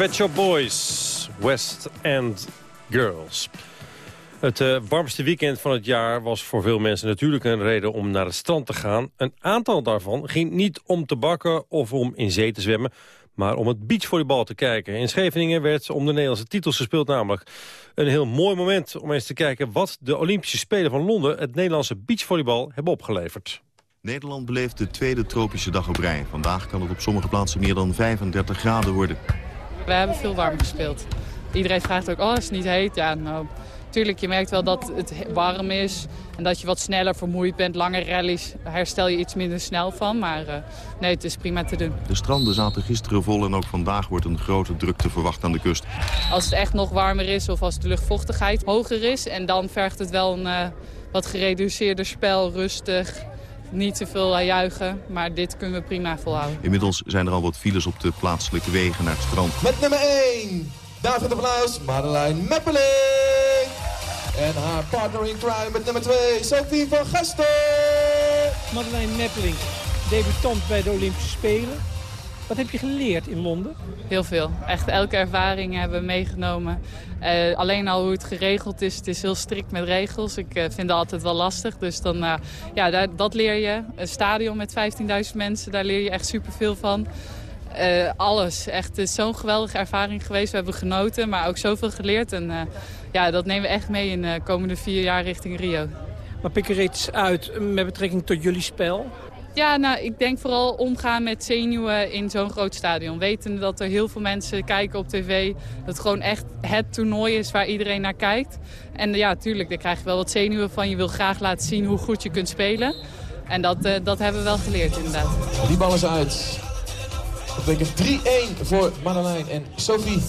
Pet Boys, West End Girls. Het uh, warmste weekend van het jaar was voor veel mensen natuurlijk een reden om naar het strand te gaan. Een aantal daarvan ging niet om te bakken of om in zee te zwemmen, maar om het beachvolleybal te kijken. In Scheveningen werd om de Nederlandse titels gespeeld namelijk. Een heel mooi moment om eens te kijken wat de Olympische Spelen van Londen het Nederlandse beachvolleybal hebben opgeleverd. Nederland beleeft de tweede tropische dag op rij. Vandaag kan het op sommige plaatsen meer dan 35 graden worden. We hebben veel warm gespeeld. Iedereen vraagt ook, oh, is het niet heet? Ja, nou, Tuurlijk, je merkt wel dat het warm is en dat je wat sneller vermoeid bent. Lange rallies herstel je iets minder snel van, maar uh, nee, het is prima te doen. De stranden zaten gisteren vol en ook vandaag wordt een grote drukte verwacht aan de kust. Als het echt nog warmer is of als de luchtvochtigheid hoger is... en dan vergt het wel een uh, wat gereduceerder spel, rustig... Niet te veel juichen, maar dit kunnen we prima volhouden. Inmiddels zijn er al wat files op de plaatselijke wegen naar het strand. Met nummer 1, David de Vlaus, Madeleine Meppeling. En haar partner in crime met nummer 2, Sophie van Gasten. Madeleine Meppeling, debutant bij de Olympische Spelen. Wat heb je geleerd in Londen? Heel veel. Echt elke ervaring hebben we meegenomen. Uh, alleen al hoe het geregeld is. Het is heel strikt met regels. Ik uh, vind dat altijd wel lastig. Dus dan, uh, ja, daar, dat leer je. Een stadion met 15.000 mensen, daar leer je echt superveel van. Alles. Echt, het is zo'n geweldige ervaring geweest. We hebben genoten, maar ook zoveel geleerd. En ja, dat nemen we echt mee in de komende vier jaar richting Rio. Maar pik er iets uit met betrekking tot jullie spel? Ja, nou, ik denk vooral omgaan met zenuwen in zo'n groot stadion. Wetende dat er heel veel mensen kijken op tv. Dat het gewoon echt het toernooi is waar iedereen naar kijkt. En ja, tuurlijk, daar krijg je wel wat zenuwen van. Je wil graag laten zien hoe goed je kunt spelen. En dat, uh, dat hebben we wel geleerd inderdaad. Die bal is uit. Dat betekent 3-1 voor Madeleine en Sophie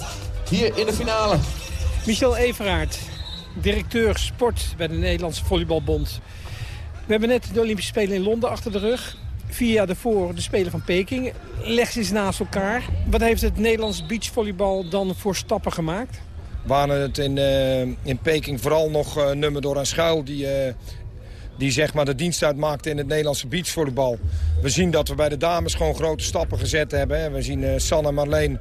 hier in de finale. Michel Everaert, directeur sport bij de Nederlandse Volleybalbond. We hebben net de Olympische Spelen in Londen achter de rug. Vier jaar daarvoor de Spelen van Peking. Leg ze eens naast elkaar. Wat heeft het Nederlands beachvolleybal dan voor stappen gemaakt? We hadden het in, uh, in Peking vooral nog uh, nummer door aan schuil... die uh, die zeg maar de dienst uitmaakte in het Nederlandse beachvolleybal. We zien dat we bij de dames gewoon grote stappen gezet hebben. We zien Sanne Marleen,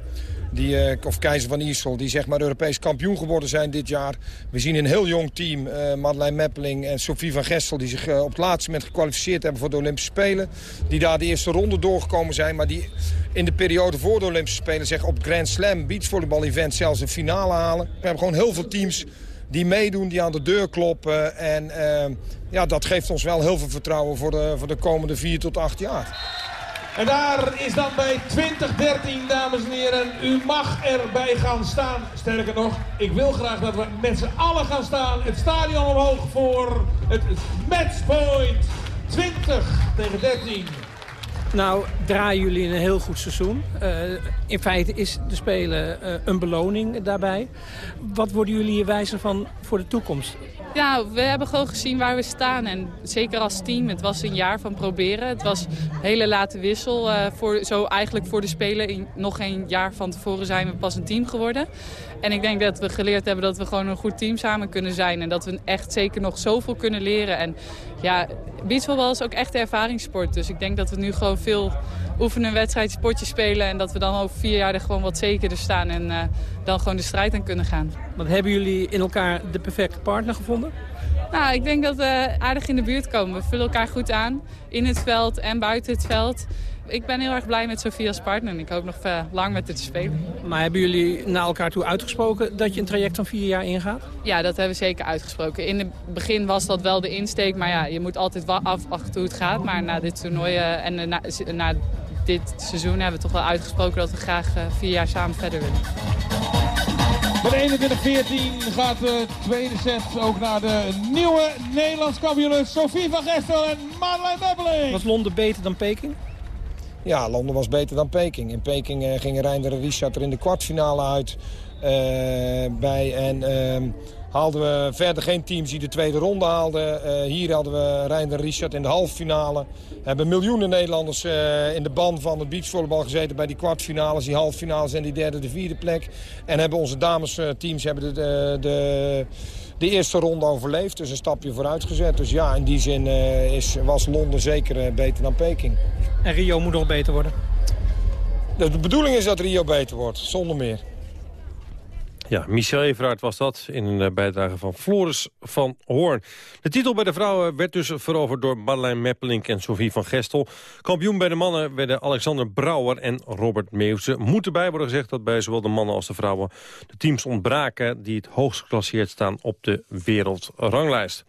die, uh, of Keizer van Iersel, die zeg maar Europees kampioen geworden zijn dit jaar. We zien een heel jong team, uh, Madeleine Meppeling en Sophie van Gestel... die zich op het laatste moment gekwalificeerd hebben voor de Olympische Spelen. Die daar de eerste ronde doorgekomen zijn, maar die in de periode voor de Olympische Spelen... zeg op Grand Slam beachvolleybal event zelfs een finale halen. We hebben gewoon heel veel teams die meedoen, die aan de deur kloppen. En ja, dat geeft ons wel heel veel vertrouwen voor de, voor de komende vier tot acht jaar. En daar is dan bij 2013, dames en heren, u mag erbij gaan staan. Sterker nog, ik wil graag dat we met z'n allen gaan staan. Het stadion omhoog voor het matchpoint 20 tegen 13. Nou, draaien jullie een heel goed seizoen. Uh, in feite is de Spelen uh, een beloning daarbij. Wat worden jullie hier wijzer van voor de toekomst? Ja, we hebben gewoon gezien waar we staan. En zeker als team, het was een jaar van proberen. Het was een hele late wissel. Uh, voor, zo eigenlijk voor de Spelen, in, nog een jaar van tevoren zijn we pas een team geworden. En ik denk dat we geleerd hebben dat we gewoon een goed team samen kunnen zijn. En dat we echt zeker nog zoveel kunnen leren. En ja, beachvolleybal is ook echt een ervaringssport. Dus ik denk dat we nu gewoon veel oefenen, wedstrijd, sportjes spelen. En dat we dan over vier jaar er gewoon wat zekerder staan. En uh, dan gewoon de strijd aan kunnen gaan. Want hebben jullie in elkaar de perfecte partner gevonden? Nou, ik denk dat we aardig in de buurt komen. We vullen elkaar goed aan. In het veld en buiten het veld. Ik ben heel erg blij met Sofie als partner en ik hoop nog uh, lang met dit te spelen. Maar hebben jullie naar elkaar toe uitgesproken dat je een traject van vier jaar ingaat? Ja, dat hebben we zeker uitgesproken. In het begin was dat wel de insteek, maar ja, je moet altijd afwachten hoe het gaat. Maar na dit toernooi uh, en uh, na, na, dit seizoen hebben we toch wel uitgesproken dat we graag vier jaar samen verder willen. Met 21-14 gaat de tweede set ook naar de nieuwe Nederlands kampioen Sofie van Gestel en Madeleine Mebbeling. Was Londen beter dan Peking? Ja, Londen was beter dan Peking. In Peking gingen Reinder en Richard er in de kwartfinale uit. Uh, bij en uh, haalden we verder geen teams die de tweede ronde haalden. Uh, hier hadden we Reinder en Richard in de halve finale. Hebben miljoenen Nederlanders in de ban van het beachvolleybal gezeten bij die kwartfinales, die halve finales en die derde, de vierde plek. En hebben onze damesteams hebben de, de, de de eerste ronde overleefd. Dus een stapje vooruit gezet. Dus ja, in die zin uh, is, was Londen zeker beter dan Peking. En Rio moet nog beter worden? De bedoeling is dat Rio beter wordt, zonder meer. Ja, Michel Everaert was dat in een eh, bijdrage van Floris van Hoorn. De titel bij de vrouwen werd dus veroverd door Madeleine Meppelink en Sophie van Gestel. Kampioen bij de mannen werden Alexander Brouwer en Robert Meeuwse. Moet erbij worden gezegd dat bij zowel de mannen als de vrouwen... de teams ontbraken die het hoogst geclasseerd staan op de wereldranglijst.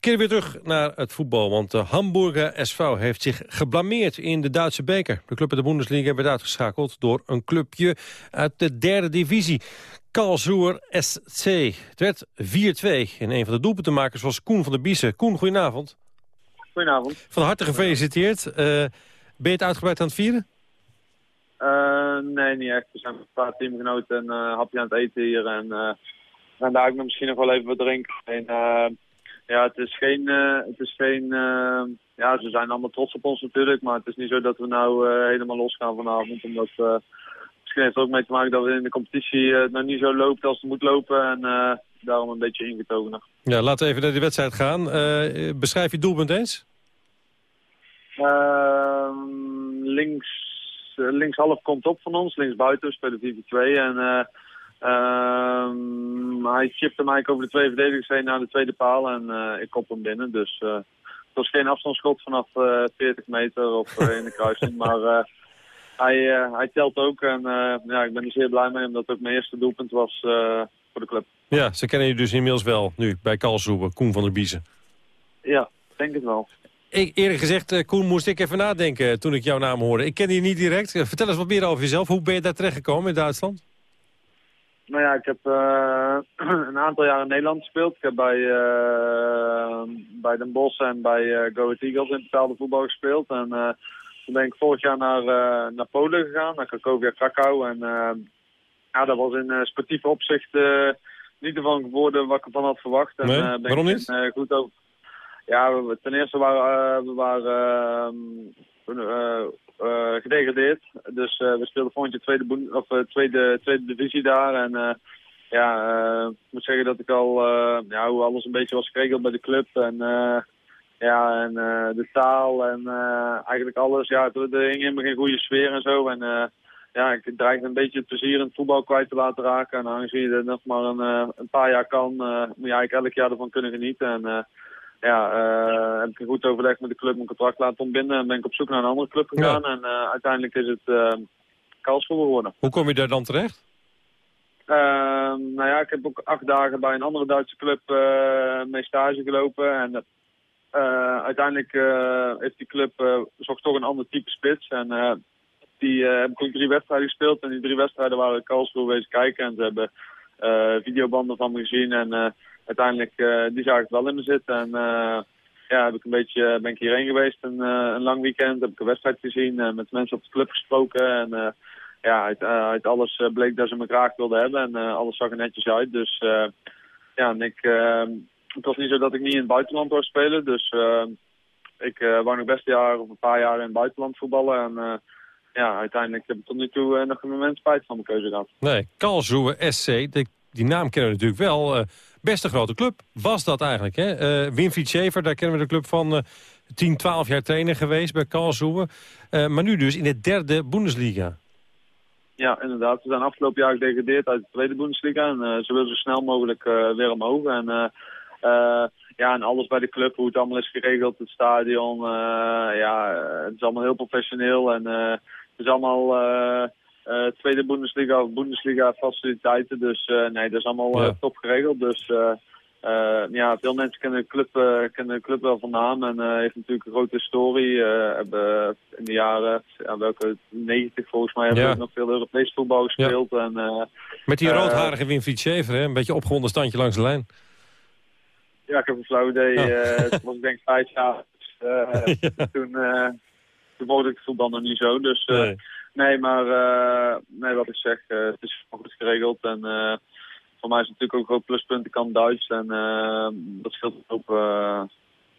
Keer weer terug naar het voetbal, want de Hamburger SV heeft zich geblameerd in de Duitse beker. De club in de Bundesliga werd uitgeschakeld door een clubje uit de derde divisie. Karlsruher SC. Het werd 4-2 en een van de doelpuntenmakers was Koen van der Biesen. Koen, goedenavond. Goedenavond. Van harte gefeliciteerd. Uh, ben je het uitgebreid aan het vieren? Uh, nee, niet echt. We zijn een paar teamgenoten en uh, hapje aan het eten hier. En uh, gaan daar ook misschien nog wel even wat drinken. En, ja, het is geen... het is geen ja, ze zijn allemaal trots op ons natuurlijk. Maar het is niet zo dat we nou helemaal losgaan vanavond. Omdat misschien heeft het ook mee te maken dat we in de competitie uh, nog niet zo loopt als het moet lopen. En uh, daarom een beetje ingetogen nog. Ja, laten we even naar de wedstrijd gaan. Uh, beschrijf je doelpunt eens. Ehm, links, linkshalf komt op van ons, linksbuiten, we spelen 4-2. En ehm, hij chipte mij over de twee verdedigers heen naar de tweede paal en ik kop hem binnen. Dus het was geen afstandsschot vanaf 40 meter of in de kruising, maar hij, uh, hij telt ook. En uh, ja, ik ben er zeer blij mee, omdat het ook mijn eerste doelpunt was uh, voor de club. Ja, ze kennen je dus inmiddels wel nu bij Karlsruhe, Koen van der Biezen. Ja, denk het wel. Ik, eerlijk gezegd, Koen, moest ik even nadenken toen ik jouw naam hoorde. Ik ken je niet direct. Vertel eens wat meer over jezelf. Hoe ben je daar terechtgekomen in Duitsland? Nou ja, ik heb een aantal jaar in Nederland gespeeld. Ik heb bij, bij Den Bosch en bij Go Ahead Eagles in betaalde voetbal gespeeld. En toen ben ik vorig jaar naar, uh, naar Polen gegaan, naar Cracovia Krakau. En uh, ja, dat was in uh, sportief opzicht niet ervan geworden wat ik ervan had verwacht. En, nee, ben waarom niet? Ik, goed over... Ja, ten eerste waren we waren, ehm, gedegradeerd. Dus we speelden volgend jaar tweede, of, tweede, tweede divisie daar. En ja, ik moet zeggen dat ik al, ja, hoe alles een beetje was geregeld bij de club. En ja, en uh, de taal en uh, eigenlijk alles. Ja, er hing helemaal geen goede sfeer en zo. En uh, ja, ik dreig een beetje het plezier in het voetbal kwijt te laten raken. En aangezien je dat nog maar een, een paar jaar kan, moet je eigenlijk elk jaar ervan kunnen genieten. En ja, heb ik een goed overleg met de club mijn contract laten ontbinden. En ben ik op zoek naar een andere club gegaan. Ja. En uiteindelijk is het uh, Karlsruhe geworden. Hoe kom je daar dan terecht? Ehm, nou ja, ik heb ook acht dagen bij een andere Duitse club mee stage gelopen. En uiteindelijk uh, heeft die club uh, zocht toch een ander type spits. En die hebben ook drie wedstrijden gespeeld. En die drie wedstrijden waren Karlsruhe wezen kijken. En ze hebben videobanden van me gezien. En uiteindelijk, die zag ik wel in me zitten. En ja, heb ik een beetje, ben ik hierheen geweest een, een lang weekend. Heb ik een wedstrijd gezien, met mensen op de club gesproken. En ja, uit, uit alles bleek dat ze me graag wilden hebben. En alles zag er netjes uit. Dus ja, en ik het was niet zo dat ik niet in het buitenland wou spelen. Dus uh, ik uh, wou nog best een jaar of een paar jaar in het buitenland voetballen. En uh, ja, uiteindelijk heb ik tot nu toe nog een moment spijt van mijn keuze gehad. Nee, Karlsruhe SC, die naam kennen we natuurlijk wel. best een grote club was dat eigenlijk. Hè? Winfried Schaefer, daar kennen we de club van 10, 12 jaar trainer geweest bij Karlsruhe. maar nu dus in de derde Bundesliga. Ja, inderdaad. We zijn afgelopen jaar gedegradeerd uit de tweede Bundesliga. En ze willen zo snel mogelijk weer omhoog. En uh, ja, en alles bij de club, hoe het allemaal is geregeld, het stadion. Uh, ja, het is allemaal heel professioneel en uh, het is allemaal tweede Bundesliga of Bundesliga faciliteiten. Dus nee, dat is allemaal ja. top geregeld. Dus ja, veel mensen kennen de club, kennen de club wel van naam en heeft natuurlijk een grote historie. hebben in de jaren, ja, welke 90 volgens mij, hebben we nog veel Europees voetbal gespeeld. Ja. En, Met die roodharige Winfried Schaefer, hè? een beetje opgewonden standje langs de lijn. Ja, ik heb een flauw idee. Uh, toen was ik denk vijf jaar. Uh, ja. toen, uh, toen ik voetbal nog niet zo. Dus nee. nee. maar nee, wat ik zeg, het is goed geregeld. En voor mij is het natuurlijk ook een groot pluspunt. Ik kan Duits en dat scheelt ook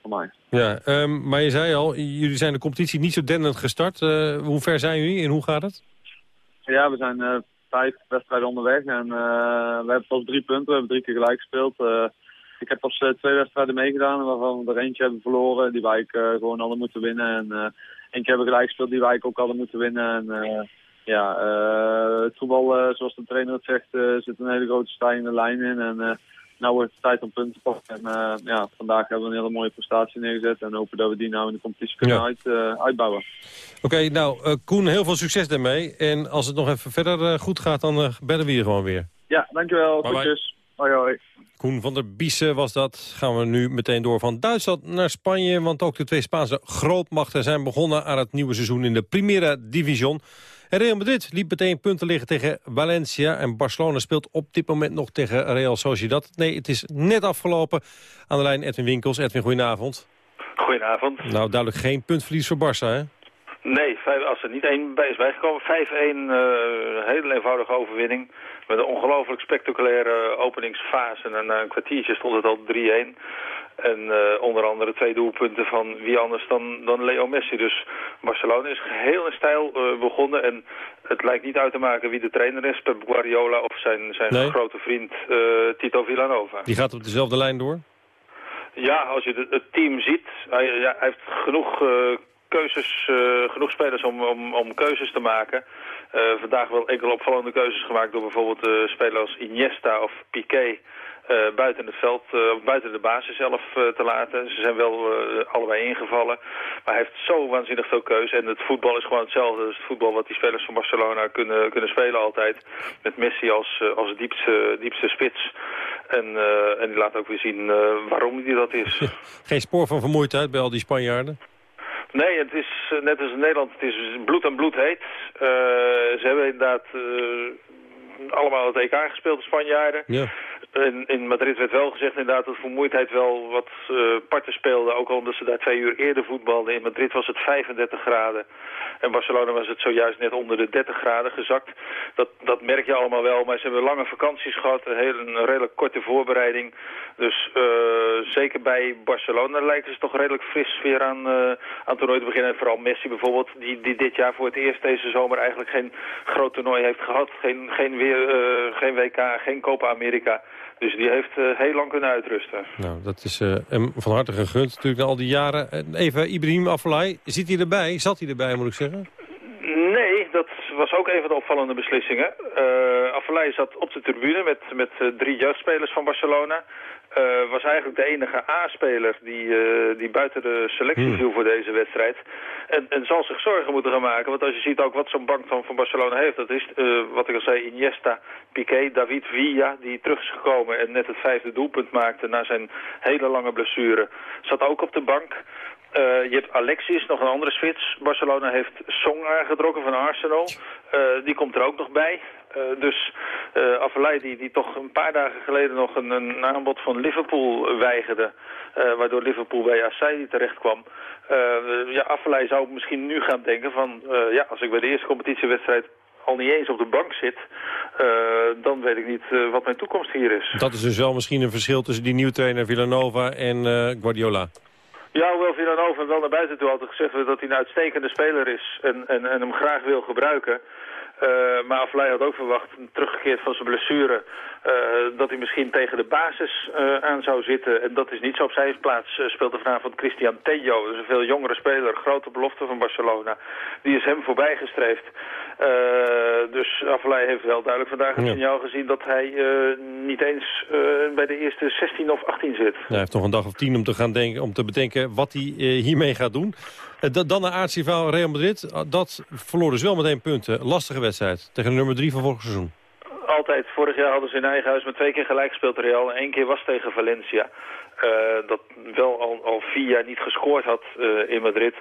voor mij. Ja, um, maar je zei al, jullie zijn de competitie niet zo dennend gestart. hoe ver zijn jullie en hoe gaat het? Ja, we zijn vijf wedstrijden onderweg en we hebben pas drie punten. We hebben drie keer gelijk gespeeld. Ik heb pas uh, twee wedstrijden meegedaan, waarvan we er eentje hebben verloren, die wij uh, gewoon hadden moeten winnen. En uh, eentje hebben gelijk gespeeld, die wij ook hadden moeten winnen. En ja, eh, het voetbal, eh, zoals de trainer het zegt, eh, zit een hele grote stijgende lijn in. En eh nou wordt het tijd om punten te pakken. En eh, ja, vandaag hebben we een hele mooie prestatie neergezet. En hopen dat we die nou in de competitie kunnen Ja. uit, eh, uitbouwen. Oké, nou, eh, Koen, heel veel succes daarmee. En als het nog even verder eh, goed gaat, dan eh, bellen we hier gewoon weer. Ja, dankjewel. Bye. Hoi hoi. Koen van der Biesen was dat. Gaan we nu meteen door van Duitsland naar Spanje. Want ook de twee Spaanse grootmachten zijn begonnen aan het nieuwe seizoen in de Primera Division. En Real Madrid liep meteen punten liggen tegen Valencia. En Barcelona speelt op dit moment nog tegen Real Sociedad. Nee, het is net afgelopen. Aan de lijn Edwin Winkels. Edwin, goedenavond. Goedenavond. Nou, duidelijk geen puntverlies voor Barça, hè? Nee, als er niet één bij is bijgekomen. 5-1, eh hele eenvoudige overwinning. Met een ongelooflijk spectaculaire openingsfase. En na een kwartiertje stond het al 3-1. En eh, onder andere twee doelpunten van wie anders dan, dan Leo Messi. Dus Barcelona is geheel in stijl eh, begonnen. En het lijkt niet uit te maken wie de trainer is. Pep Guardiola of zijn, zijn Nee. grote vriend eh, Tito Villanova. Die gaat op dezelfde lijn door. Ja, als je het team ziet, hij, ja, hij heeft genoeg keuzes, eh, genoeg spelers om, om, om keuzes te maken. Eh, vandaag wel enkele opvallende keuzes gemaakt door bijvoorbeeld uh, spelers Iniesta of Piqué. buiten het veld, buiten de basis zelf te laten. Ze zijn wel allebei ingevallen. Maar hij heeft zo waanzinnig veel keuze. En het voetbal is gewoon hetzelfde. Dus het voetbal wat die spelers van Barcelona kunnen, kunnen spelen altijd. Met Messi als, als diepste, diepste spits. En, en die laat ook weer zien waarom hij dat is. Geen spoor van vermoeidheid bij al die Spanjaarden. Nee, het is eh, net als in Nederland, het is bloed aan bloed heet. Eh, ze hebben inderdaad eh, allemaal het EK gespeeld, de Spanjaarden. Ja. In, in Madrid werd wel gezegd inderdaad dat vermoeidheid wel wat eh, parten speelde. Ook al omdat ze daar twee uur eerder voetbalden. In Madrid was het 35 graden. En Barcelona was het zojuist net onder de 30 graden gezakt. Dat, dat merk je allemaal wel. Maar ze hebben lange vakanties gehad. Een, redelijk korte voorbereiding. Dus eh, zeker bij Barcelona lijken ze toch redelijk fris weer aan, eh aan toernooi te beginnen. En vooral Messi bijvoorbeeld. Die, die dit jaar voor het eerst deze zomer eigenlijk geen groot toernooi heeft gehad. Geen, geen, weer, geen WK, geen Copa America. Dus die heeft eh, heel lang kunnen uitrusten. Nou, dat is eh, hem van harte gegund natuurlijk na al die jaren. En Even Ibrahim Afellay, zit hij erbij? Zat hij erbij, moet ik zeggen? Nee, dat was ook een van de opvallende beslissingen. Uh, Afellay zat op de tribune met, met drie jeugdspelers van Barcelona. Uh, was eigenlijk de enige A-speler die, uh, die buiten de selectie viel voor deze wedstrijd. En, en zal zich zorgen moeten gaan maken. Want als je ziet ook wat zo'n bank van, van Barcelona heeft. Dat is, uh, wat ik al zei, Iniesta, Piqué, David Villa. Die terug is gekomen en net het vijfde doelpunt maakte na zijn hele lange blessure. Zat ook op de bank. Uh, je hebt Alexis, nog een andere spits. Barcelona heeft Song aangetrokken van Arsenal. Uh, die komt er ook nog bij. Uh, dus uh, die, die toch een paar dagen geleden nog een, een aanbod van Liverpool weigerde. Uh, waardoor Liverpool bij Assai terecht kwam. ja, Afellay zou misschien nu gaan denken van... ja, als ik bij de eerste competitiewedstrijd al niet eens op de bank zit... dan weet ik niet wat mijn toekomst hier is. Dat is dus wel misschien een verschil tussen die nieuwe trainer Villanova en Guardiola. Ja, hoewel Villanova wel naar buiten toe had gezegd dat hij een uitstekende speler is en, en, en hem graag wil gebruiken. Uh, maar Aflay had ook verwacht, teruggekeerd van zijn blessure, uh, dat hij misschien tegen de basis uh, aan zou zitten. En dat is niet zo op zijn plaats. speelt er vanavond Christian Tello, dat is een veel jongere speler, grote belofte van Barcelona. Die is hem voorbijgestreefd. dus Aflay heeft wel duidelijk vandaag een ja. signaal gezien dat hij niet eens bij de eerste 16 of 18 zit. hij heeft nog een dag of tien om te, gaan denken, om te bedenken wat hij hiermee gaat doen. Dan naar aartsrivaal Real Madrid. Dat verloor dus wel meteen punten. Lastige wedstrijd tegen de nummer 3 van vorig seizoen. Altijd. Vorig jaar hadden ze in eigen huis met twee keer gelijk gespeeld Real. En één keer was tegen Valencia. Uh, dat wel al, al vier jaar niet gescoord had uh, in Madrid.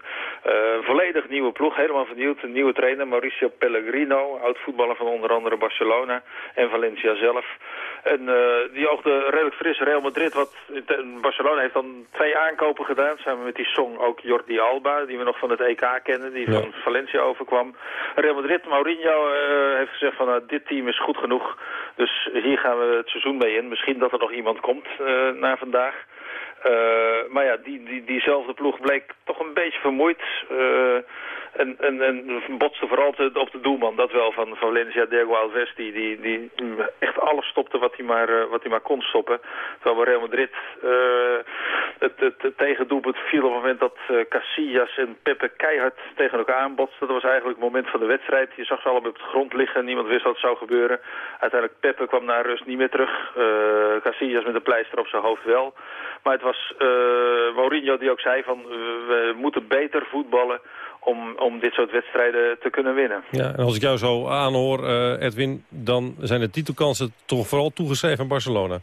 Uh, volledig nieuwe ploeg, helemaal vernieuwd. Een nieuwe trainer, Mauricio Pellegrino. Oud-voetballer van onder andere Barcelona en Valencia zelf. En die oogde redelijk fris. Real Madrid, wat Barcelona heeft dan twee aankopen gedaan. Samen met die song ook Jordi Alba, die we nog van het EK kennen. Die ja. van Valencia overkwam. Real Madrid, Mourinho heeft gezegd van dit team is goed genoeg. Dus hier gaan we het seizoen mee in. Misschien dat er nog iemand komt na vandaag. Uh, maar ja, die, die, diezelfde ploeg bleek toch een beetje vermoeid. Uh, En, en, en botste vooral te- op de doelman, dat wel, van, van Valencia, Diego Alves. Die, die, die echt alles stopte wat hij maar, eh, wat hij maar kon stoppen. Terwijl bij Real Madrid eh, het, het, het tegendoelpunt viel op het moment dat eh, Casillas en Pepe keihard tegen elkaar aanbotsten. Dat was eigenlijk het moment van de wedstrijd. Je zag ze allebei op de grond liggen. Niemand wist wat zou gebeuren. Uiteindelijk Pepe kwam naar rust niet meer terug. Eh, Casillas met een pleister op zijn hoofd wel. Maar het was eh, Mourinho die ook zei van eh, we moeten beter voetballen om, om dit soort wedstrijden te kunnen winnen. Ja, en als ik jou zo aanhoor, eh, Edwin, dan zijn de titelkansen toch vooral toegeschreven aan Barcelona.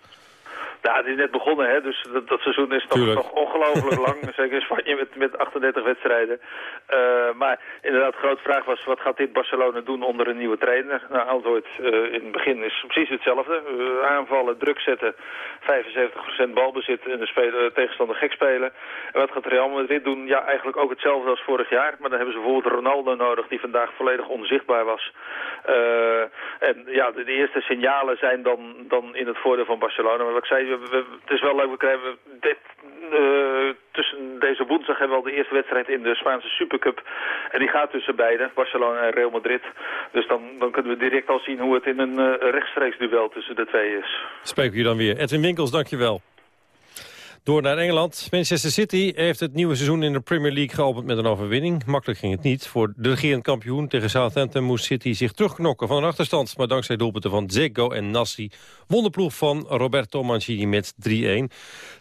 Ja, het is net begonnen, hè, dus dat, dat seizoen is nog, nog ongelooflijk lang. Zeker in Spanje met, met 38 wedstrijden. Eh, maar inderdaad, de grote vraag was, wat gaat dit Barcelona doen onder een nieuwe trainer? Nou, antwoord eh, in het begin is precies hetzelfde. Eh, aanvallen, druk zetten, 75% balbezit en de speler, tegenstander gek spelen. En wat gaat Real Madrid doen? Ja, eigenlijk ook hetzelfde als vorig jaar. Maar dan hebben ze bijvoorbeeld Ronaldo nodig, die vandaag volledig onzichtbaar was. En ja, de, de eerste signalen zijn dan, dan in het voordeel van Barcelona. Maar wat ik zei, het is wel leuk, we krijgen dit, eh, tussen deze woensdag hebben we al de eerste wedstrijd in de Spaanse Supercup. En die gaat tussen beiden, Barcelona en Real Madrid. Dus dan, dan kunnen we direct al zien hoe het in een eh, rechtstreeks duel tussen de twee is. We hier dan weer. Edwin Winkels, dankjewel. Door naar Engeland. Manchester City heeft het nieuwe seizoen in de Premier League geopend met een overwinning. Makkelijk ging het niet. Voor de regerend kampioen tegen Southampton moest City zich terugknokken van een achterstand. Maar dankzij doelpunten van Zeko en Nassi won de ploeg van Roberto Mancini met 3-1.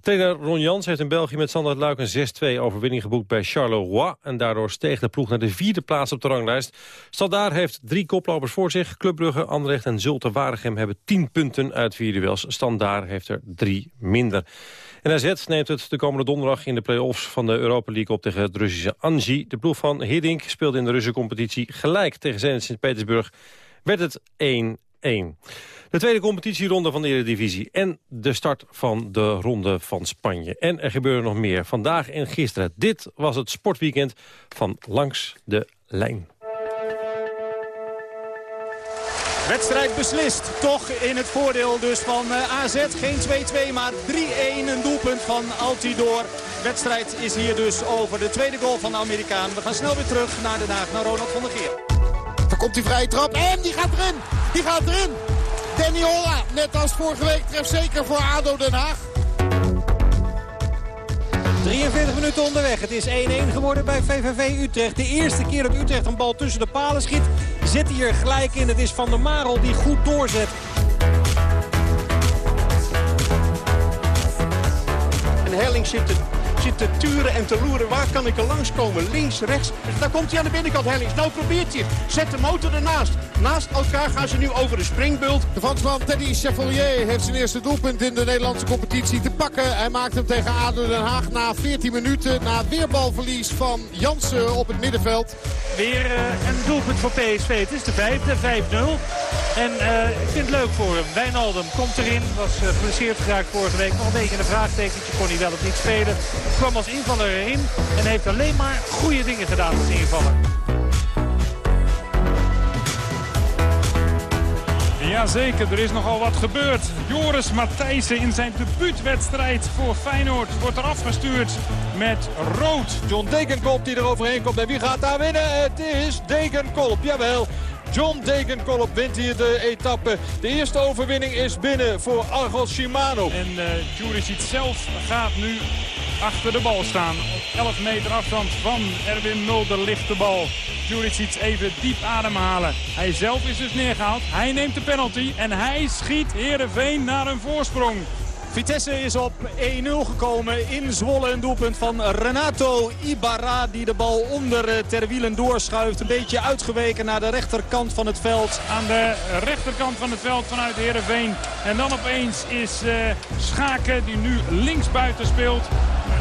Trainer Ron Jans heeft in België met Sander Luik een 6-2 overwinning geboekt bij Charleroi. En daardoor steeg de ploeg naar de vierde plaats op de ranglijst. Standaard heeft drie koplopers voor zich. Club Brugge, Anderlecht en Zulte Waregem hebben 10 punten uit vier duels. Standaard heeft er drie minder. En AZ neemt het de komende donderdag in de play-offs van de Europa League op tegen het Russische Anji. De ploeg van Hiddink speelde in de Russische competitie gelijk tegen Sint-Petersburg. Werd het 1-1. De tweede competitieronde van de Eredivisie en de start van de ronde van Spanje. En er gebeurde nog meer vandaag en gisteren. Dit was het sportweekend van Langs de Lijn. Wedstrijd beslist. Toch in het voordeel dus van eh, AZ. Geen 2-2, maar 3-1. Een doelpunt van Altidor. Wedstrijd is hier dus over. De tweede goal van de Amerikaan. We gaan snel weer terug naar Den Haag, naar Ronald van der Geer. Daar komt die vrije trap. En die gaat erin. Die gaat erin. Danny Holla, net als vorige week, treft zeker voor ADO Den Haag. 43 minuten onderweg. Het is 1-1 geworden bij VVV Utrecht. De eerste keer dat Utrecht een bal tussen de palen schiet, zit hij er gelijk in. Het is Van der Marel die goed doorzet. En Helling zit te, zit te turen en te loeren. Waar kan ik er langskomen? Links, rechts. Daar komt hij aan de binnenkant, Hellings. Nou probeert hij het. Zet de motor ernaast. Naast elkaar gaan ze nu over de springbult. De Fransman Teddy Chevalier heeft zijn eerste doelpunt in de Nederlandse competitie te pakken. Hij maakt hem tegen ADO Den Haag na 14 minuten. Na weerbalverlies van Jansen op het middenveld. Weer eh, een doelpunt voor PSV. Het is de vijfde, 5-0. En eh, ik vind het leuk voor hem. Wijnaldum komt erin. Was eh, geblesseerd geraakt vorige week. Nog een beetje een vraagtekentje. Kon hij wel of niet spelen. Kwam als invaller erin. En heeft alleen maar goede dingen gedaan als invaller. Jazeker, er is nogal wat gebeurd. Joris Matthijssen in zijn debuutwedstrijd voor Feyenoord wordt er afgestuurd met rood. John Degenkolb die er overheen komt. En wie gaat daar winnen? Het is Degenkolb, jawel. John Degenkolb wint hier de etappe. De eerste overwinning is binnen voor Argos Shimano. En uh, Juricic zelf gaat nu achter de bal staan. Op 11 meter afstand van Erwin Mulder ligt de bal. Juricic even diep ademhalen. Hij zelf is dus neergehaald. Hij neemt de penalty en hij schiet Heerenveen naar een voorsprong. Vitesse is op 1-0 gekomen in Zwolle. Een doelpunt van Renato Ibarra die de bal onder eh, ter wielen doorschuift. Een beetje uitgeweken naar de rechterkant van het veld. Aan de rechterkant van het veld vanuit Heerenveen. En dan opeens is uh, Schaken die nu linksbuiten speelt.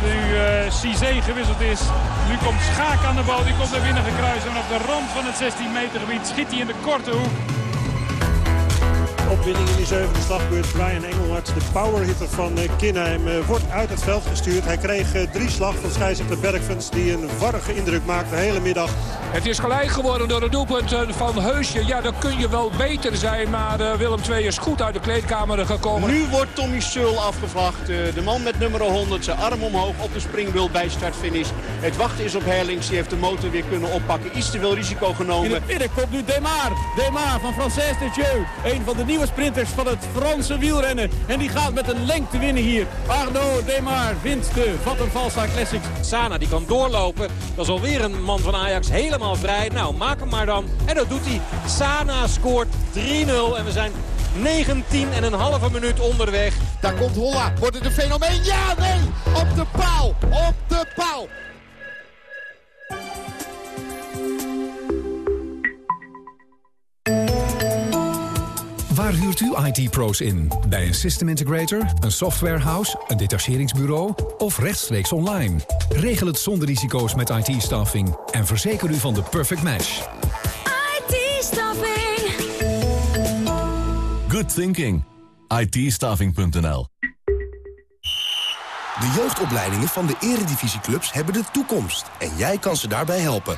Nu uh, Cizé gewisseld is. Nu komt Schaak aan de bal. Die komt naar binnen gekruist. En op de rand van het 16 meter gebied schiet hij in de korte hoek. Overwinning in die zevende slagbeurt. Brian Engelhard, de powerhitter van eh, Kinheim, eh, wordt uit het veld gestuurd. Hij kreeg eh, drie slag van scheidsrechter Bergfans die een warrige indruk maakte de hele middag. Het is gelijk geworden door de doelpunten van Heusje. Ja, dan kun je wel beter zijn, maar Willem II is goed uit de kleedkamer gekomen. Nu wordt Tommy Sul afgevlacht. de man met nummer 100, zijn arm omhoog op de springbult bij start-finish. Het wachten is op Herlings, die heeft de motor weer kunnen oppakken. Iets te veel risico genomen. In het midden komt nu Demar. Demar van Frances de Dieu. Een van de nieuwe sprinters van het Franse wielrennen. En die gaat met een lengte winnen hier. Arnaud Demar wint de Vattenfalsa Classics. Sana die kan doorlopen. Dat is alweer een man van Ajax helemaal vrij. Nou, maak hem maar dan. En dat doet hij. Sana scoort 3-0 en we zijn 19 en een halve minuut onderweg. Daar komt Holla. Wordt het een fenomeen? Ja, nee! Op de paal! Op de paal! Waar huurt u IT-pro's in? Bij een system integrator, een softwarehouse, een detacheringsbureau of rechtstreeks online? Regel het zonder risico's met IT-staffing en verzeker u van de perfect match. IT-staffing. Good thinking. it De jeugdopleidingen van de eredivisieclubs hebben de toekomst. En jij kan ze daarbij helpen.